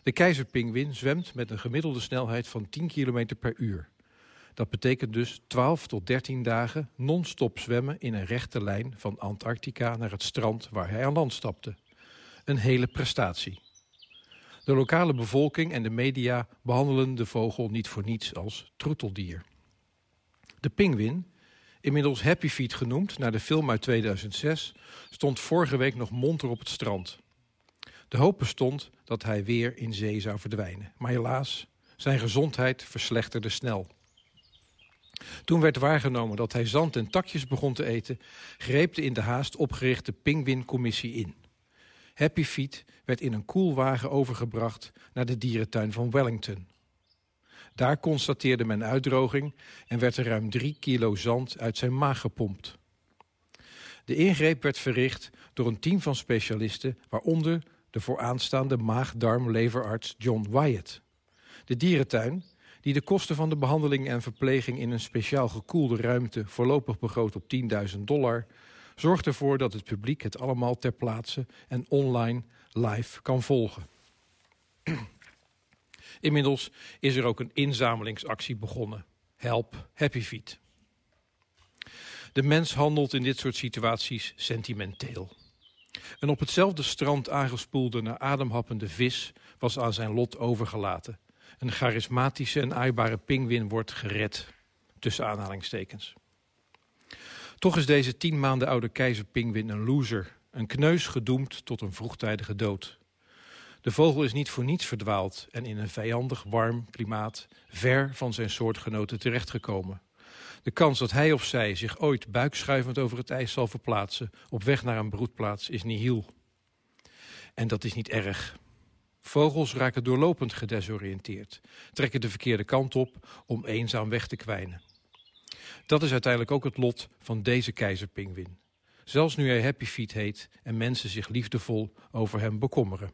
De keizerpinguïn zwemt met een gemiddelde snelheid van 10 km per uur. Dat betekent dus 12 tot 13 dagen non-stop zwemmen in een rechte lijn van Antarctica naar het strand waar hij aan land stapte. Een hele prestatie. De lokale bevolking en de media behandelen de vogel niet voor niets als troeteldier. De pinguïn, inmiddels Happy Feet genoemd naar de film uit 2006, stond vorige week nog monter op het strand. De hoop bestond dat hij weer in zee zou verdwijnen. Maar helaas, zijn gezondheid verslechterde snel. Toen werd waargenomen dat hij zand en takjes begon te eten... greep de in de haast opgerichte Pingwin-commissie in. Happy Feet werd in een koelwagen overgebracht naar de dierentuin van Wellington. Daar constateerde men uitdroging en werd er ruim drie kilo zand uit zijn maag gepompt. De ingreep werd verricht door een team van specialisten... waaronder de vooraanstaande maag-darm-leverarts John Wyatt. De dierentuin, die de kosten van de behandeling en verpleging in een speciaal gekoelde ruimte voorlopig begroot op 10.000 dollar, zorgt ervoor dat het publiek het allemaal ter plaatse en online live kan volgen. Inmiddels is er ook een inzamelingsactie begonnen. Help Happy Feet. De mens handelt in dit soort situaties sentimenteel. Een op hetzelfde strand aangespoelde naar ademhappende vis was aan zijn lot overgelaten. Een charismatische en aaibare pinguïn wordt gered, tussen aanhalingstekens. Toch is deze tien maanden oude keizerpinguïn een loser, een kneus gedoemd tot een vroegtijdige dood. De vogel is niet voor niets verdwaald en in een vijandig warm klimaat ver van zijn soortgenoten terechtgekomen. De kans dat hij of zij zich ooit buikschuivend over het ijs zal verplaatsen op weg naar een broedplaats is nihil. En dat is niet erg. Vogels raken doorlopend gedesoriënteerd, trekken de verkeerde kant op om eenzaam weg te kwijnen. Dat is uiteindelijk ook het lot van deze keizerpinguïn. Zelfs nu hij Happy Feet heet en mensen zich liefdevol over hem bekommeren.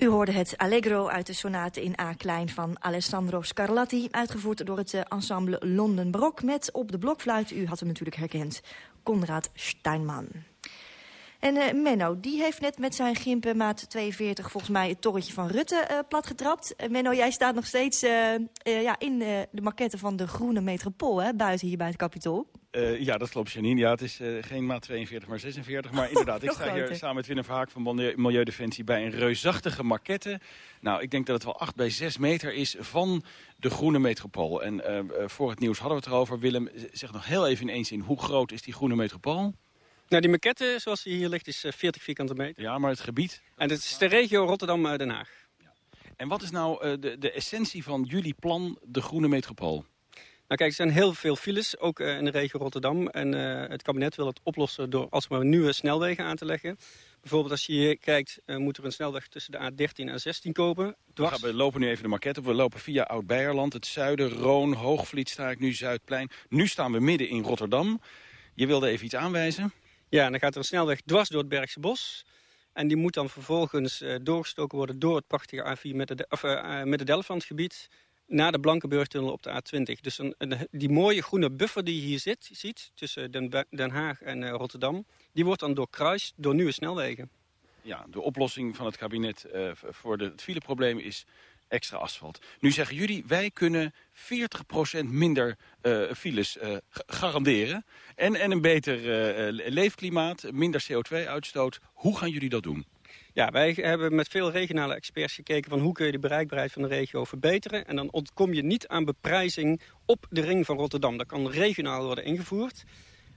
U hoorde het Allegro uit de sonate in A-klein van Alessandro Scarlatti... uitgevoerd door het eh, ensemble London Barok... met op de blokfluit, u had hem natuurlijk herkend, Konrad Steinman. En uh, Menno, die heeft net met zijn gimpen maat 42 volgens mij het torretje van Rutte uh, platgetrapt. Uh, Menno, jij staat nog steeds ja, in de maquette van de Groene Metropool, hè, buiten hier bij het Capitool. Uh, ja, dat klopt, Janine. Ja, het is uh, geen maat 42, maar 46. Maar inderdaad, ik sta hier samen met Willem Verhaak van Milieudefensie... bij een reusachtige maquette. Nou, ik denk dat het wel 8 bij 6 meter is van de groene metropool. En uh, voor het nieuws hadden we het erover. Willem, zeg nog heel even in één zin, hoe groot is die groene metropool? Nou, die maquette zoals die hier ligt is 40 vierkante meter. Ja, maar het gebied? En dat is de regio Rotterdam-Den Haag. Ja. En wat is nou de, de essentie van jullie plan, de groene metropool? Nou kijk, er zijn heel veel files, ook in de regio Rotterdam. En uh, het kabinet wil het oplossen door alsmaar nieuwe snelwegen aan te leggen. Bijvoorbeeld als je hier kijkt, uh, moet er een snelweg tussen de A13 en A16 kopen. Dwars... We lopen nu even de maquette op. We lopen via Oud-Beierland, het zuiden, Roon, Hoogvliet sta ik nu, Zuidplein. Nu staan we midden in Rotterdam. Je wilde even iets aanwijzen? Ja, en dan gaat er een snelweg dwars door het Bergse Bos. En die moet dan vervolgens doorgestoken worden door het prachtige A4 met de, of, met de Delflandgebied naar de Blankenburgtunnel op de A20. Dus een, die mooie groene buffer die je hier zit, ziet tussen Den, Haag en uh, Rotterdam... die wordt dan doorkruist door nieuwe snelwegen. Ja, de oplossing van het kabinet uh, voor de, het fileprobleem is extra asfalt. Nu zeggen jullie, wij kunnen 40% minder uh, files garanderen... En, en een beter leefklimaat, minder CO2-uitstoot. Hoe gaan jullie dat doen? Ja, wij hebben met veel regionale experts gekeken van hoe kun je de bereikbaarheid van de regio verbeteren. En dan ontkom je niet aan beprijzing op de ring van Rotterdam. Dat kan regionaal worden ingevoerd.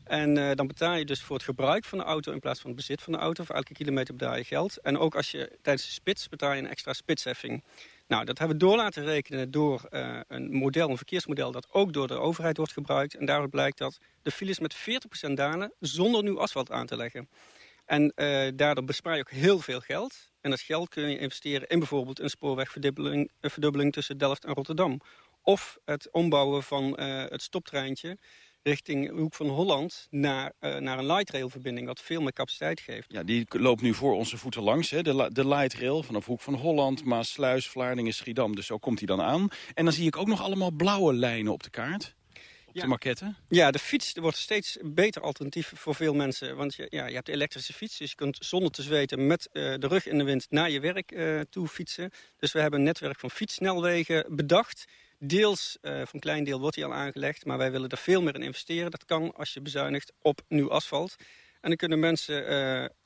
En uh, dan betaal je dus voor het gebruik van de auto in plaats van het bezit van de auto. Voor elke kilometer betaal je geld. En ook als je tijdens de spits betaal je een extra spitsheffing. Nou, dat hebben we door laten rekenen door uh, een model, een verkeersmodel dat ook door de overheid wordt gebruikt. En daaruit blijkt dat de files met 40% dalen zonder nieuw asfalt aan te leggen. En daardoor bespaar je ook heel veel geld. En dat geld kun je investeren in bijvoorbeeld een spoorwegverdubbeling verdubbeling tussen Delft en Rotterdam. Of het ombouwen van het stoptreintje richting Hoek van Holland naar, uh, naar een light rail verbinding, wat veel meer capaciteit geeft. Ja, die loopt nu voor onze voeten langs, hè? De, de light rail vanaf Hoek van Holland, Maasluis, Vlaardingen, Schiedam. Dus zo komt hij dan aan. En dan zie ik ook nog allemaal blauwe lijnen op de kaart. Op de maquette. Ja, de fiets wordt steeds beter alternatief voor veel mensen. Want je, ja, je hebt de elektrische fiets, dus je kunt zonder te zweten met uh, de rug in de wind naar je werk uh, toe fietsen. Dus we hebben een netwerk van fietssnelwegen bedacht Deels, uh, voor een klein deel wordt hij al aangelegd, maar wij willen er veel meer in investeren. Dat kan als je bezuinigt op nieuw asfalt. En dan kunnen mensen uh,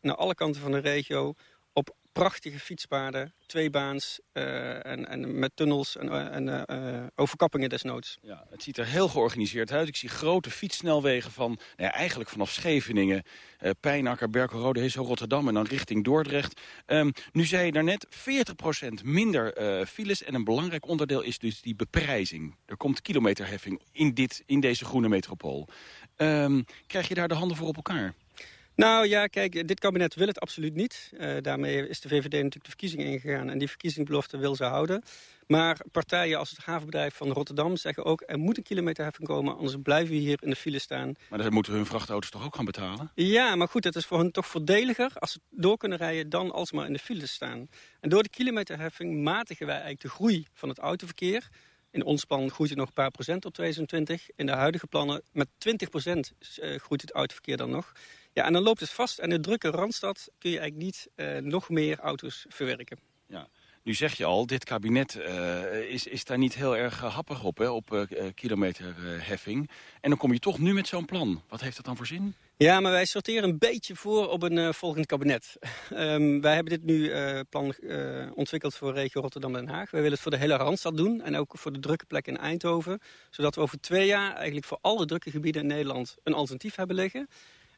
naar alle kanten van de regio op prachtige fietspaden, tweebaans uh, en, en met tunnels en, en uh, overkappingen desnoods. Ja, het ziet er heel georganiseerd uit. Ik zie grote fietssnelwegen van, nou eigenlijk vanaf Scheveningen, Pijnakker, Berkelrode, Hees, Rotterdam en dan richting Dordrecht. Um, nu zei je daarnet 40% minder files en een belangrijk onderdeel is dus die beprijzing. Er komt kilometerheffing in, dit, in deze groene metropool. Um, krijg je daar de handen voor op elkaar? Nou ja, kijk, dit kabinet wil het absoluut niet. Uh, daarmee is de VVD natuurlijk de verkiezingen ingegaan en die verkiezingsbelofte wil ze houden. Maar partijen als het havenbedrijf van Rotterdam zeggen ook... er moet een kilometerheffing komen, anders blijven we hier in de file staan. Maar dan moeten hun vrachtauto's toch ook gaan betalen? Ja, maar goed, het is voor hen toch voordeliger als ze door kunnen rijden... dan alsmaar in de file staan. En door de kilometerheffing matigen wij eigenlijk de groei van het autoverkeer... In ons plan groeit het nog een paar procent op 2020. In de huidige plannen met 20 procent uh, groeit het autoverkeer dan nog. Ja, en dan loopt het vast. En in de drukke Randstad kun je eigenlijk niet uh, nog meer auto's verwerken. Ja. Nu zeg je al, dit kabinet uh, is, is daar niet heel erg happig op, hè, op uh, kilometerheffing. En dan kom je toch nu met zo'n plan. Wat heeft dat dan voor zin? Ja, maar wij sorteren een beetje voor op een uh, volgend kabinet. um, wij hebben dit nu plan ontwikkeld voor regio Rotterdam-Den Haag. Wij willen het voor de hele Randstad doen en ook voor de drukke plekken in Eindhoven. Zodat we over twee jaar eigenlijk voor alle drukke gebieden in Nederland een alternatief hebben liggen.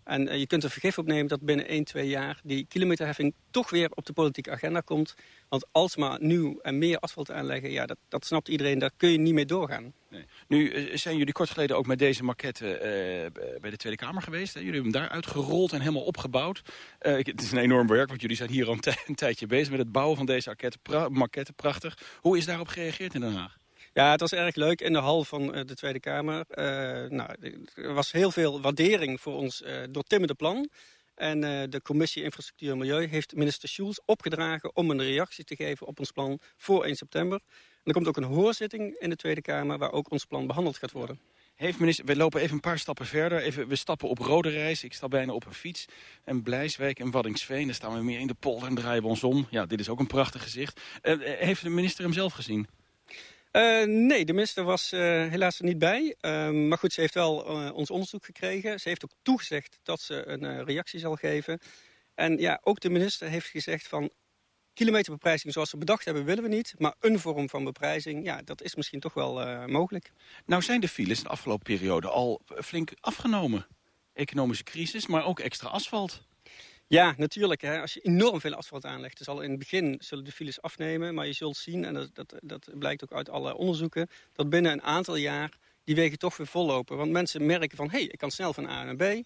En uh, je kunt er vergif op nemen dat binnen 1, 2 jaar die kilometerheffing toch weer op de politieke agenda komt. Want alsmaar nieuw en meer asfalt aanleggen, ja, dat, dat snapt iedereen, daar kun je niet mee doorgaan. Nee. Nu uh, zijn jullie kort geleden ook met deze maquette uh, bij de Tweede Kamer geweest. Jullie hebben hem daar uitgerold en helemaal opgebouwd. het is een enorm werk, want jullie zijn hier al een, tijdje bezig met het bouwen van deze maquette. Prachtig. Hoe is daarop gereageerd in Den Haag? Ja, het was erg leuk in de hal van uh, de Tweede Kamer. Uh, nou, er was heel veel waardering voor ons uh, doortimmerde plan. En de Commissie Infrastructuur en Milieu heeft minister Schulz opgedragen... om een reactie te geven op ons plan voor 1 september. En er komt ook een hoorzitting in de Tweede Kamer... waar ook ons plan behandeld gaat worden. Heeft minister, we lopen even een paar stappen verder. Even, we stappen op rode reis. Ik sta bijna op een fiets. En Blijswijk en Waddingsveen. Daar staan we meer in de polder en draaien we ons om. Ja, dit is ook een prachtig gezicht. heeft de minister hem zelf gezien? Uh, nee, de minister was uh, helaas er niet bij. Uh, maar goed, ze heeft wel uh, ons onderzoek gekregen. Ze heeft ook toegezegd dat ze een reactie zal geven. En ja, ook de minister heeft gezegd van... kilometerbeprijzing zoals we bedacht hebben willen we niet. Maar een vorm van beprijzing, ja, dat is misschien toch wel mogelijk. Nou zijn de files de afgelopen periode al flink afgenomen. Economische crisis, maar ook extra asfalt. Ja, natuurlijk. Hè. Als je enorm veel asfalt aanlegt, dus al in het begin zullen de files afnemen. Maar je zult zien, en dat, dat, dat blijkt ook uit alle onderzoeken, dat binnen een aantal jaar die wegen toch weer vollopen. Want mensen merken van, hé, hey, ik kan snel van A naar B. Uh,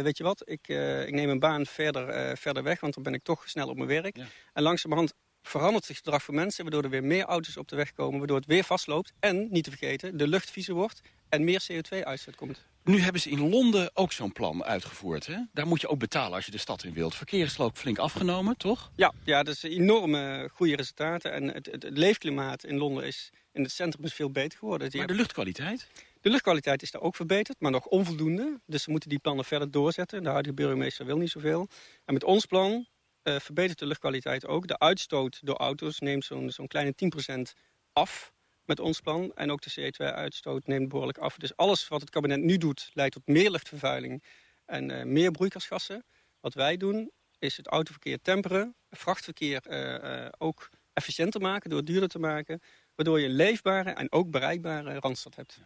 weet je wat, ik, uh, ik neem een baan verder, uh, verder weg, want dan ben ik toch snel op mijn werk. Ja. En langzamerhand verandert het gedrag van mensen, waardoor er weer meer auto's op de weg komen, waardoor het weer vastloopt. En, niet te vergeten, de lucht viezer wordt en meer CO2-uitstoot komt. Nu hebben ze in Londen ook zo'n plan uitgevoerd. Hè? Daar moet je ook betalen als je de stad in wilt. Verkeer is ook flink afgenomen, toch? Ja, ja dat is enorme goede resultaten. En het, het, het, leefklimaat in Londen is in het centrum is veel beter geworden. Maar de luchtkwaliteit? De luchtkwaliteit is daar ook verbeterd, maar nog onvoldoende. Dus ze moeten die plannen verder doorzetten. De huidige burgemeester wil niet zoveel. En met ons plan uh, verbetert de luchtkwaliteit ook. De uitstoot door auto's neemt zo'n kleine 10% af met ons plan. En ook de CO2-uitstoot neemt behoorlijk af. Dus alles wat het kabinet nu doet, leidt tot meer luchtvervuiling en uh, meer broeikasgassen. Wat wij doen, is het autoverkeer temperen, vrachtverkeer uh, ook efficiënter maken door het duurder te maken. Waardoor je een leefbare en ook bereikbare Randstad hebt.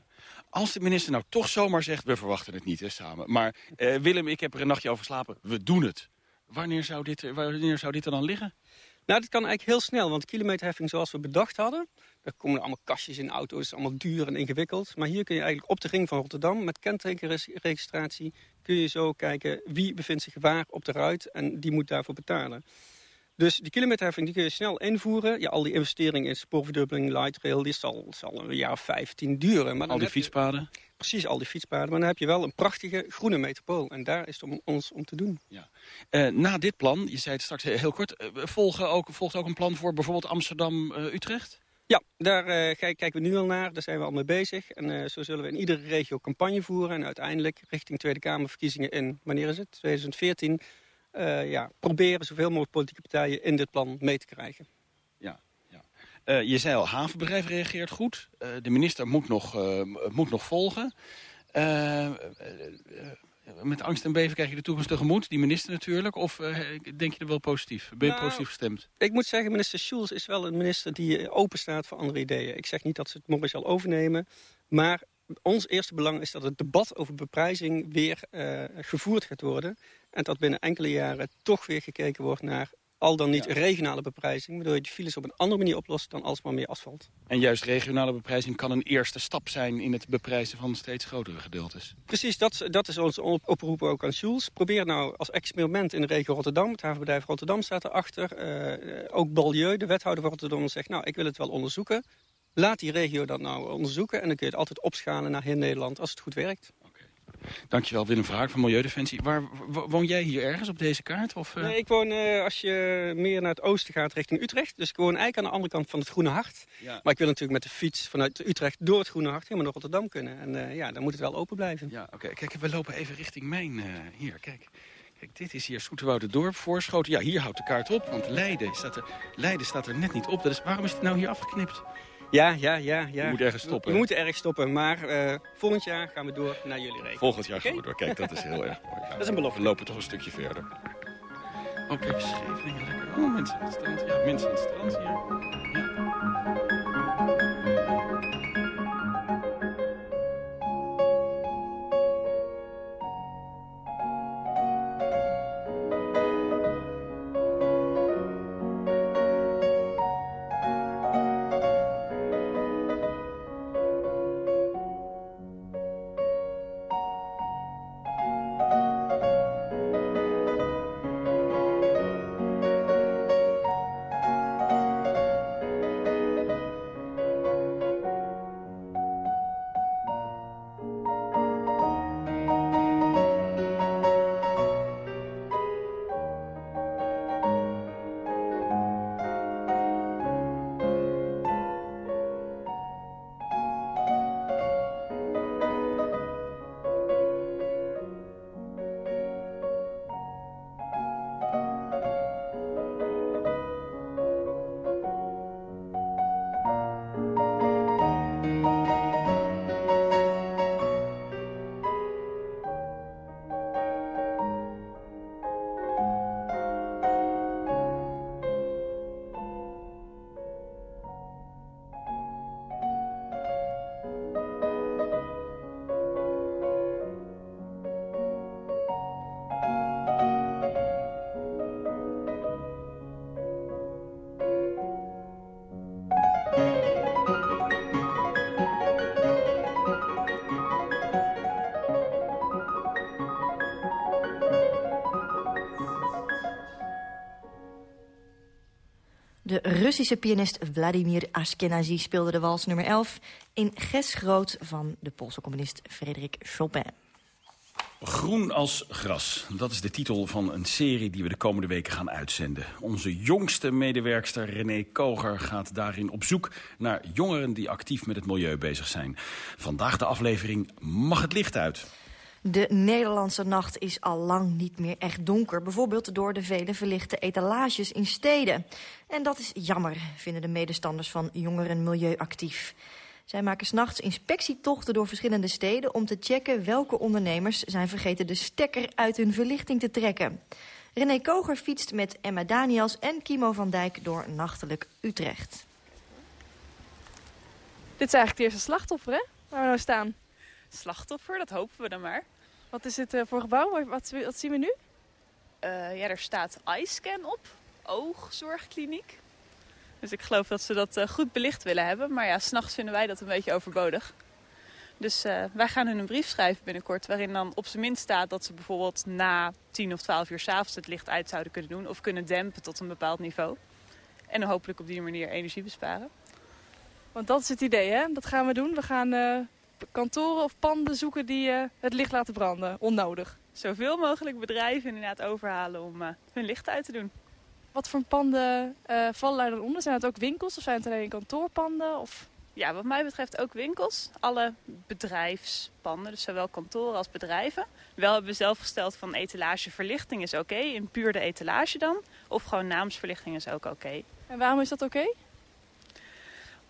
Als de minister nou toch zomaar zegt, we verwachten het niet hè, samen. Maar Willem, ik heb er een nachtje over geslapen, we doen het. Wanneer zou dit, wanneer zou dit er dan liggen? Nou, dat kan eigenlijk heel snel, want kilometerheffing zoals we bedacht hadden... daar komen er allemaal kastjes in auto's, allemaal duur en ingewikkeld. Maar hier kun je eigenlijk op de ring van Rotterdam met kentekenregistratie... kun je zo kijken wie bevindt zich waar op de ruit en die moet daarvoor betalen. Dus die kilometerheffing die kun je snel invoeren. Ja, al die investeringen in spoorverdubbeling, light rail, die zal, zal een jaar of 15 duren. Maar al die fietspaden? Precies, al die fietspaden. Maar dan heb je wel een prachtige groene metropool. En daar is het om ons om te doen. Ja. Uh, na dit plan, je zei het straks heel kort, uh, volgen ook, volgt ook een plan voor bijvoorbeeld Amsterdam-Utrecht? Uh, ja, daar kijken we nu al naar. Daar zijn we al mee bezig. En zo zullen we in iedere regio campagne voeren. En uiteindelijk richting Tweede Kamerverkiezingen in, wanneer is het? 2014 uh, ja, proberen zoveel mogelijk politieke partijen in dit plan mee te krijgen. Uh, je zei al, havenbedrijf reageert goed. Uh, de minister moet nog, moet nog volgen. met angst en beven krijg je de toekomst tegemoet, die minister natuurlijk. Of denk je er wel positief? Ben je nou, positief gestemd? Ik moet zeggen, minister Schulz is wel een minister die open staat voor andere ideeën. Ik zeg niet dat ze het morgen zal overnemen. Maar ons eerste belang is dat het debat over beprijzing weer uh, gevoerd gaat worden. En dat binnen enkele jaren toch weer gekeken wordt naar al dan niet regionale beprijzing. Waardoor je de files op een andere manier oplost dan alsmaar meer asfalt. En juist regionale beprijzing kan een eerste stap zijn in het beprijzen van steeds grotere gedeeltes. Precies, dat, dat is onze oproep ook aan Schulz. Probeer nou als experiment in de regio Rotterdam. Het havenbedrijf Rotterdam staat erachter. Uh, ook Balieu, de wethouder van Rotterdam, zegt... nou, ik wil het wel onderzoeken. Laat die regio dat nou onderzoeken en dan kun je het altijd opschalen naar heel Nederland als het goed werkt. Dankjewel Willem Vraag van Milieudefensie. Waar, woon jij hier ergens op deze kaart? Of, uh... nee, ik woon uh, als je meer naar het oosten gaat richting Utrecht. Dus ik woon eigenlijk aan de andere kant van het Groene Hart. Ja. Maar ik wil natuurlijk met de fiets vanuit Utrecht door het Groene Hart helemaal naar Rotterdam kunnen. En uh, ja, dan moet het wel open blijven. Ja, oké. Kijk, we lopen even richting mijn... hier, kijk. Kijk, dit is hier Dorp, Voorschoten. Ja, hier houdt de kaart op, want Leiden staat, er, Leiden staat er net niet op. Dat is, waarom is het nou hier afgeknipt? Ja, ja, ja. ja. We moeten ergens stoppen. We, moeten ergens stoppen, maar uh, volgend jaar gaan we door naar jullie regio. Volgend jaar gaan we door. Kijk, dat is heel erg mooi. dat is een belofte. We lopen toch een stukje verder. Oké, oh, kijk, Scheveningen lekker. Oh, mensen aan het strand. Ja, mensen aan het strand hier. De Russische pianist Vladimir Ashkenazy speelde de wals nummer 11... in Ges Groot van de Poolse componist Frederik Chopin. Groen als gras, dat is de titel van een serie die we de komende weken gaan uitzenden. Onze jongste medewerkster René Koger gaat daarin op zoek naar jongeren die actief met het milieu bezig zijn. Vandaag de aflevering Mag het licht uit? De Nederlandse nacht is al lang niet meer echt donker. Bijvoorbeeld door de vele verlichte etalages in steden. En dat is jammer, vinden de medestanders van Jongeren Milieuactief. Zij maken s'nachts inspectietochten door verschillende steden... om te checken welke ondernemers zijn vergeten de stekker uit hun verlichting te trekken. René Koger fietst met Emma Daniels en Kimo van Dijk door nachtelijk Utrecht. Dit is eigenlijk het eerste slachtoffer, hè? Waar we nou staan slachtoffer, dat hopen we dan maar. Wat is het uh, voor gebouw? Wat, wat, zien we nu? Uh, ja, er staat iScan op. oogzorgkliniek. Dus ik geloof dat ze dat uh, goed belicht willen hebben. Maar ja, s'nachts vinden wij dat een beetje overbodig. Dus uh, wij gaan hun een brief schrijven binnenkort... waarin dan op zijn minst staat dat ze bijvoorbeeld na 10 of 12 uur s'avonds het licht uit zouden kunnen doen. Of kunnen dempen tot een bepaald niveau. En dan hopelijk op die manier energie besparen. Want dat is het idee, hè? Dat gaan we doen. We gaan uh, kantoren of panden zoeken die uh, het licht laten branden. Onnodig. Zoveel mogelijk bedrijven inderdaad overhalen om hun licht uit te doen. Wat voor panden vallen daar dan onder? Zijn het ook winkels of zijn het alleen kantoorpanden? Of... Ja, wat mij betreft ook winkels. Alle bedrijfspanden, dus zowel kantoren als bedrijven. Wel hebben we zelf gesteld van etalageverlichting is oké. In puur de etalage dan. Of gewoon naamsverlichting is ook oké. En waarom is dat oké?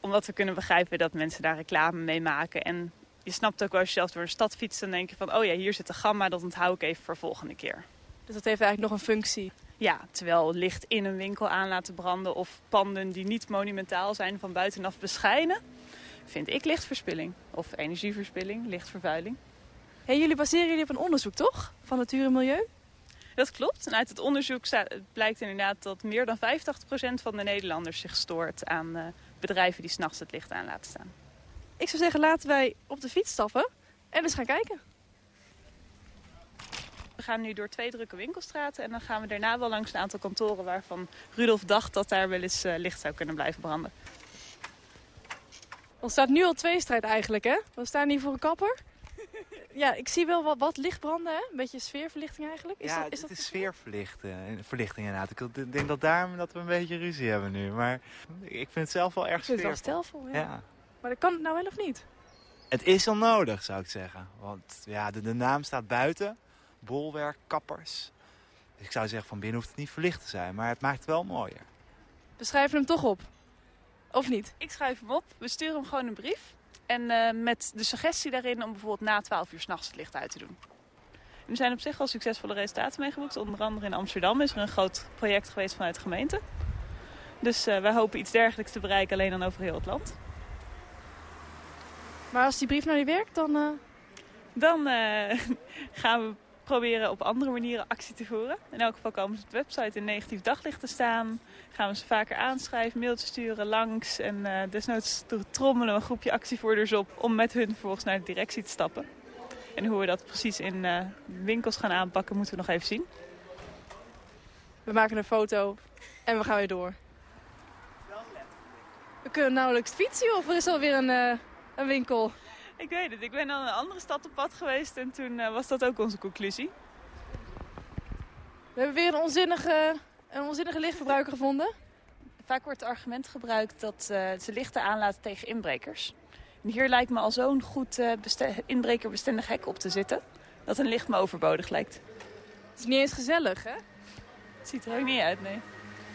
Omdat we kunnen begrijpen dat mensen daar reclame mee maken. En je snapt ook wel als je zelf door de stad fietst, dan denk je van... oh ja, hier zit de gamma, dat onthoud ik even voor volgende keer. Dus dat heeft eigenlijk nog een functie? Ja, terwijl licht in een winkel aan laten branden... of panden die niet monumentaal zijn van buitenaf beschijnen... vind ik lichtverspilling. Of energieverspilling, lichtvervuiling. Hey, jullie baseren jullie op een onderzoek, toch? Van Natuur en Milieu? Dat klopt. En uit het onderzoek blijkt inderdaad dat meer dan 85% van de Nederlanders zich stoort aan uh, bedrijven die s'nachts het licht aan laten staan. Ik zou zeggen, laten wij op de fiets stappen en eens gaan kijken. We gaan nu door twee drukke winkelstraten en dan gaan we daarna wel langs een aantal kantoren waarvan Rudolf dacht dat daar wel eens uh, licht zou kunnen blijven branden. Er staat nu al twee strijd eigenlijk, hè? We staan hier voor een kapper. Ja, ik zie wel wat, wat licht branden, hè? Een beetje sfeerverlichting eigenlijk. Is ja, dat, is het dat is sfeerverlichting verlichting inderdaad. Ik denk dat daarom dat we een beetje ruzie hebben nu. Maar ik vind het zelf wel erg sfeervol. Het is wel stelvol, ja. ja. Maar kan het nou wel of niet? Het is onnodig, zou ik zeggen. Want ja, de, de naam staat buiten. Bolwerk, kappers. Dus ik zou zeggen, van binnen hoeft het niet verlicht te zijn. Maar het maakt het wel mooier. We schrijven hem toch op? Of niet? Ik schrijf hem op. We sturen hem gewoon een brief. En uh, met de suggestie daarin om bijvoorbeeld na 12 uur s'nachts het licht uit te doen. er zijn op zich wel succesvolle resultaten mee geboekt. Onder andere in Amsterdam is er een groot project geweest vanuit de gemeente. Dus uh, wij hopen iets dergelijks te bereiken, alleen dan over heel het land. Maar als die brief nou niet werkt, dan... Uh... Dan gaan we proberen op andere manieren actie te voeren. In elk geval komen ze op de website in negatief daglicht te staan. Gaan we ze vaker aanschrijven, mailtjes sturen langs. En uh, desnoods trommelen we een groepje actievoerders op om met hun vervolgens naar de directie te stappen. En hoe we dat precies in uh, winkels gaan aanpakken moeten we nog even zien. We maken een foto en we gaan weer door. We kunnen nauwelijks fietsen of er is alweer een, uh, een winkel. Ik weet het. Ik ben al een andere stad op pad geweest en toen uh, was dat ook onze conclusie. We hebben weer een onzinnige, een onzinnige lichtverbruiker gevonden. Vaak wordt het argument gebruikt dat uh, ze lichten aanlaten tegen inbrekers. En hier lijkt me al zo'n goed uh, inbrekerbestendig hek op te zitten... dat een licht me overbodig lijkt. Het is niet eens gezellig, hè? Het ziet er ook niet uit, nee.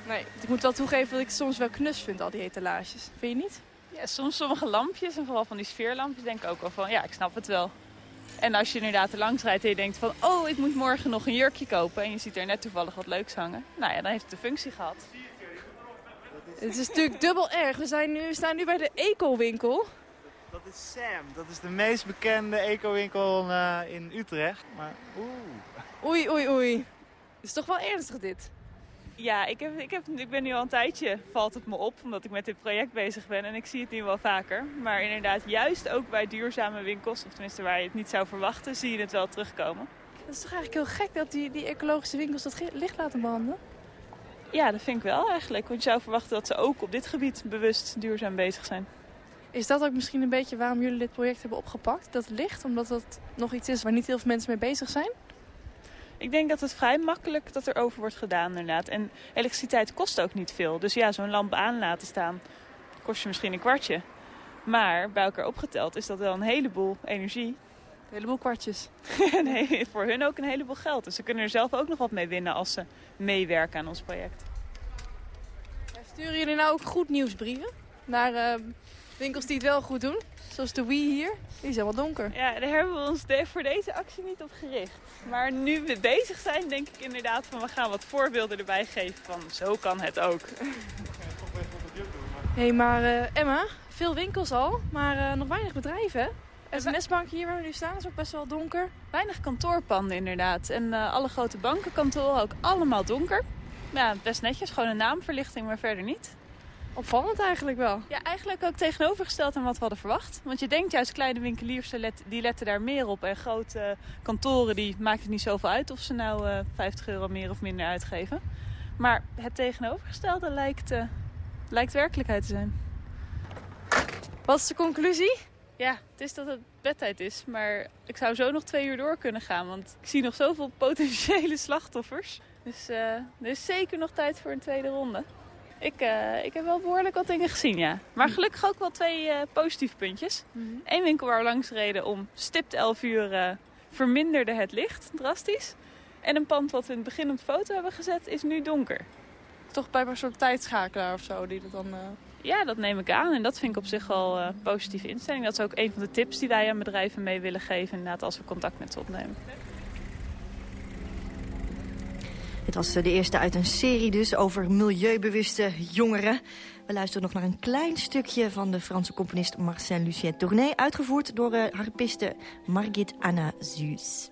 Nee, ik moet wel toegeven dat ik het soms wel knus vind, al die etalages. Vind je niet? Ja, soms sommige lampjes en vooral van die sfeerlampjes denk ik ook wel van, ja, ik snap het wel. En als je inderdaad er langs rijdt en je denkt van, oh, ik moet morgen nog een jurkje kopen en je ziet er net toevallig wat leuks hangen. Nou ja, dan heeft het de functie gehad. Het is natuurlijk dubbel erg. We, zijn nu, we staan nu bij de Eco-winkel. Dat is Sam. Dat is de meest bekende Eco-winkel uh, in Utrecht. Maar oeh. Oei, oei, oei. Het is toch wel ernstig dit. Ja, ik, heb, ik, heb, ik ben nu al een tijdje, valt het me op, omdat ik met dit project bezig ben. En ik zie het nu wel vaker. Maar inderdaad, juist ook bij duurzame winkels, of tenminste waar je het niet zou verwachten, zie je het wel terugkomen. Dat is toch eigenlijk heel gek dat die, die ecologische winkels dat licht laten branden? Ja, dat vind ik wel eigenlijk. Want je zou verwachten dat ze ook op dit gebied bewust duurzaam bezig zijn. Is dat ook misschien een beetje waarom jullie dit project hebben opgepakt? Dat licht, omdat dat nog iets is waar niet heel veel mensen mee bezig zijn? Ik denk dat het vrij makkelijk dat er over wordt gedaan inderdaad. En elektriciteit kost ook niet veel. Dus ja, zo'n lamp aan laten staan kost je misschien een kwartje. Maar bij elkaar opgeteld is dat wel een heleboel energie. Een heleboel kwartjes. nee, voor hun ook een heleboel geld. Dus ze kunnen er zelf ook nog wat mee winnen als ze meewerken aan ons project. sturen jullie nou ook goed nieuwsbrieven naar uh, winkels die het wel goed doen? Zoals de Wii hier. Die is helemaal donker. Ja, daar hebben we ons voor deze actie niet op gericht. Maar nu we bezig zijn, denk ik inderdaad van we gaan wat voorbeelden erbij geven van zo kan het ook. Hé, hey, maar uh, Emma, veel winkels al, maar uh, nog weinig bedrijven. SNS-bank hier waar we nu staan is ook best wel donker. Weinig kantoorpanden inderdaad. En uh, alle grote bankenkantoren ook allemaal donker. Ja, best netjes. Gewoon een naamverlichting, maar verder niet. Opvallend eigenlijk wel. Ja, eigenlijk ook tegenovergesteld aan wat we hadden verwacht. Want je denkt juist kleine winkeliers die letten daar meer op. En grote kantoren die maakt het niet zoveel uit of ze nou uh, 50 euro meer of minder uitgeven. Maar het tegenovergestelde lijkt, uh, lijkt werkelijkheid te zijn. Wat is de conclusie? Ja, het is dat het bedtijd is. Maar ik zou zo nog twee uur door kunnen gaan. Want ik zie nog zoveel potentiële slachtoffers. Dus uh, er is zeker nog tijd voor een tweede ronde. Ik, uh, ik heb wel behoorlijk wat dingen gezien, ja. Maar gelukkig ook wel twee uh, positieve puntjes. Mm Eén winkel waar we langs reden om stipt 11 uur verminderde het licht drastisch. En een pand wat we in het begin op de foto hebben gezet is nu donker. Toch bij een soort tijdschakelaar of zo die dat dan... Ja, dat neem ik aan. En dat vind ik op zich wel een positieve instelling. Dat is ook een van de tips die wij aan bedrijven mee willen geven... inderdaad als we contact met ze opnemen. Dit was de eerste uit een serie dus over milieubewuste jongeren. We luisteren nog naar een klein stukje van de Franse componist Marcel Lucien Tournay... uitgevoerd door de harpiste Margit Anna Zuus.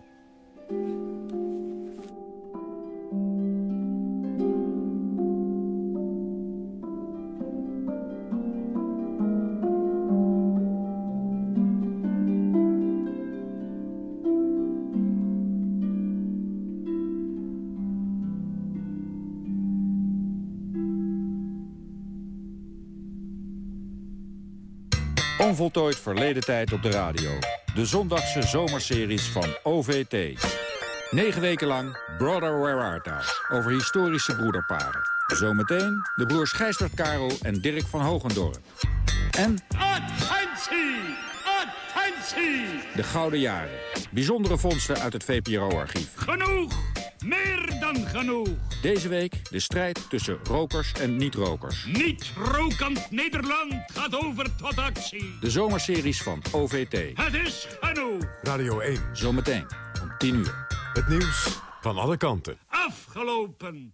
Onvoltooid verleden tijd op de radio. De zondagse zomerseries van OVT. Negen weken lang Brother Where Art Thou? Over historische broederparen. Zometeen de broers Gijsbert Karel en Dirk van Hogendorp. En... Attentie! Attentie! De Gouden Jaren. Bijzondere vondsten uit het VPRO-archief. Genoeg! Meer dan genoeg. Deze week de strijd tussen rokers en niet-rokers. Niet-rokend Nederland gaat over tot actie. De zomerseries van OVT. Het is genoeg. Radio 1. Zometeen om 10 uur. Het nieuws van alle kanten. Afgelopen.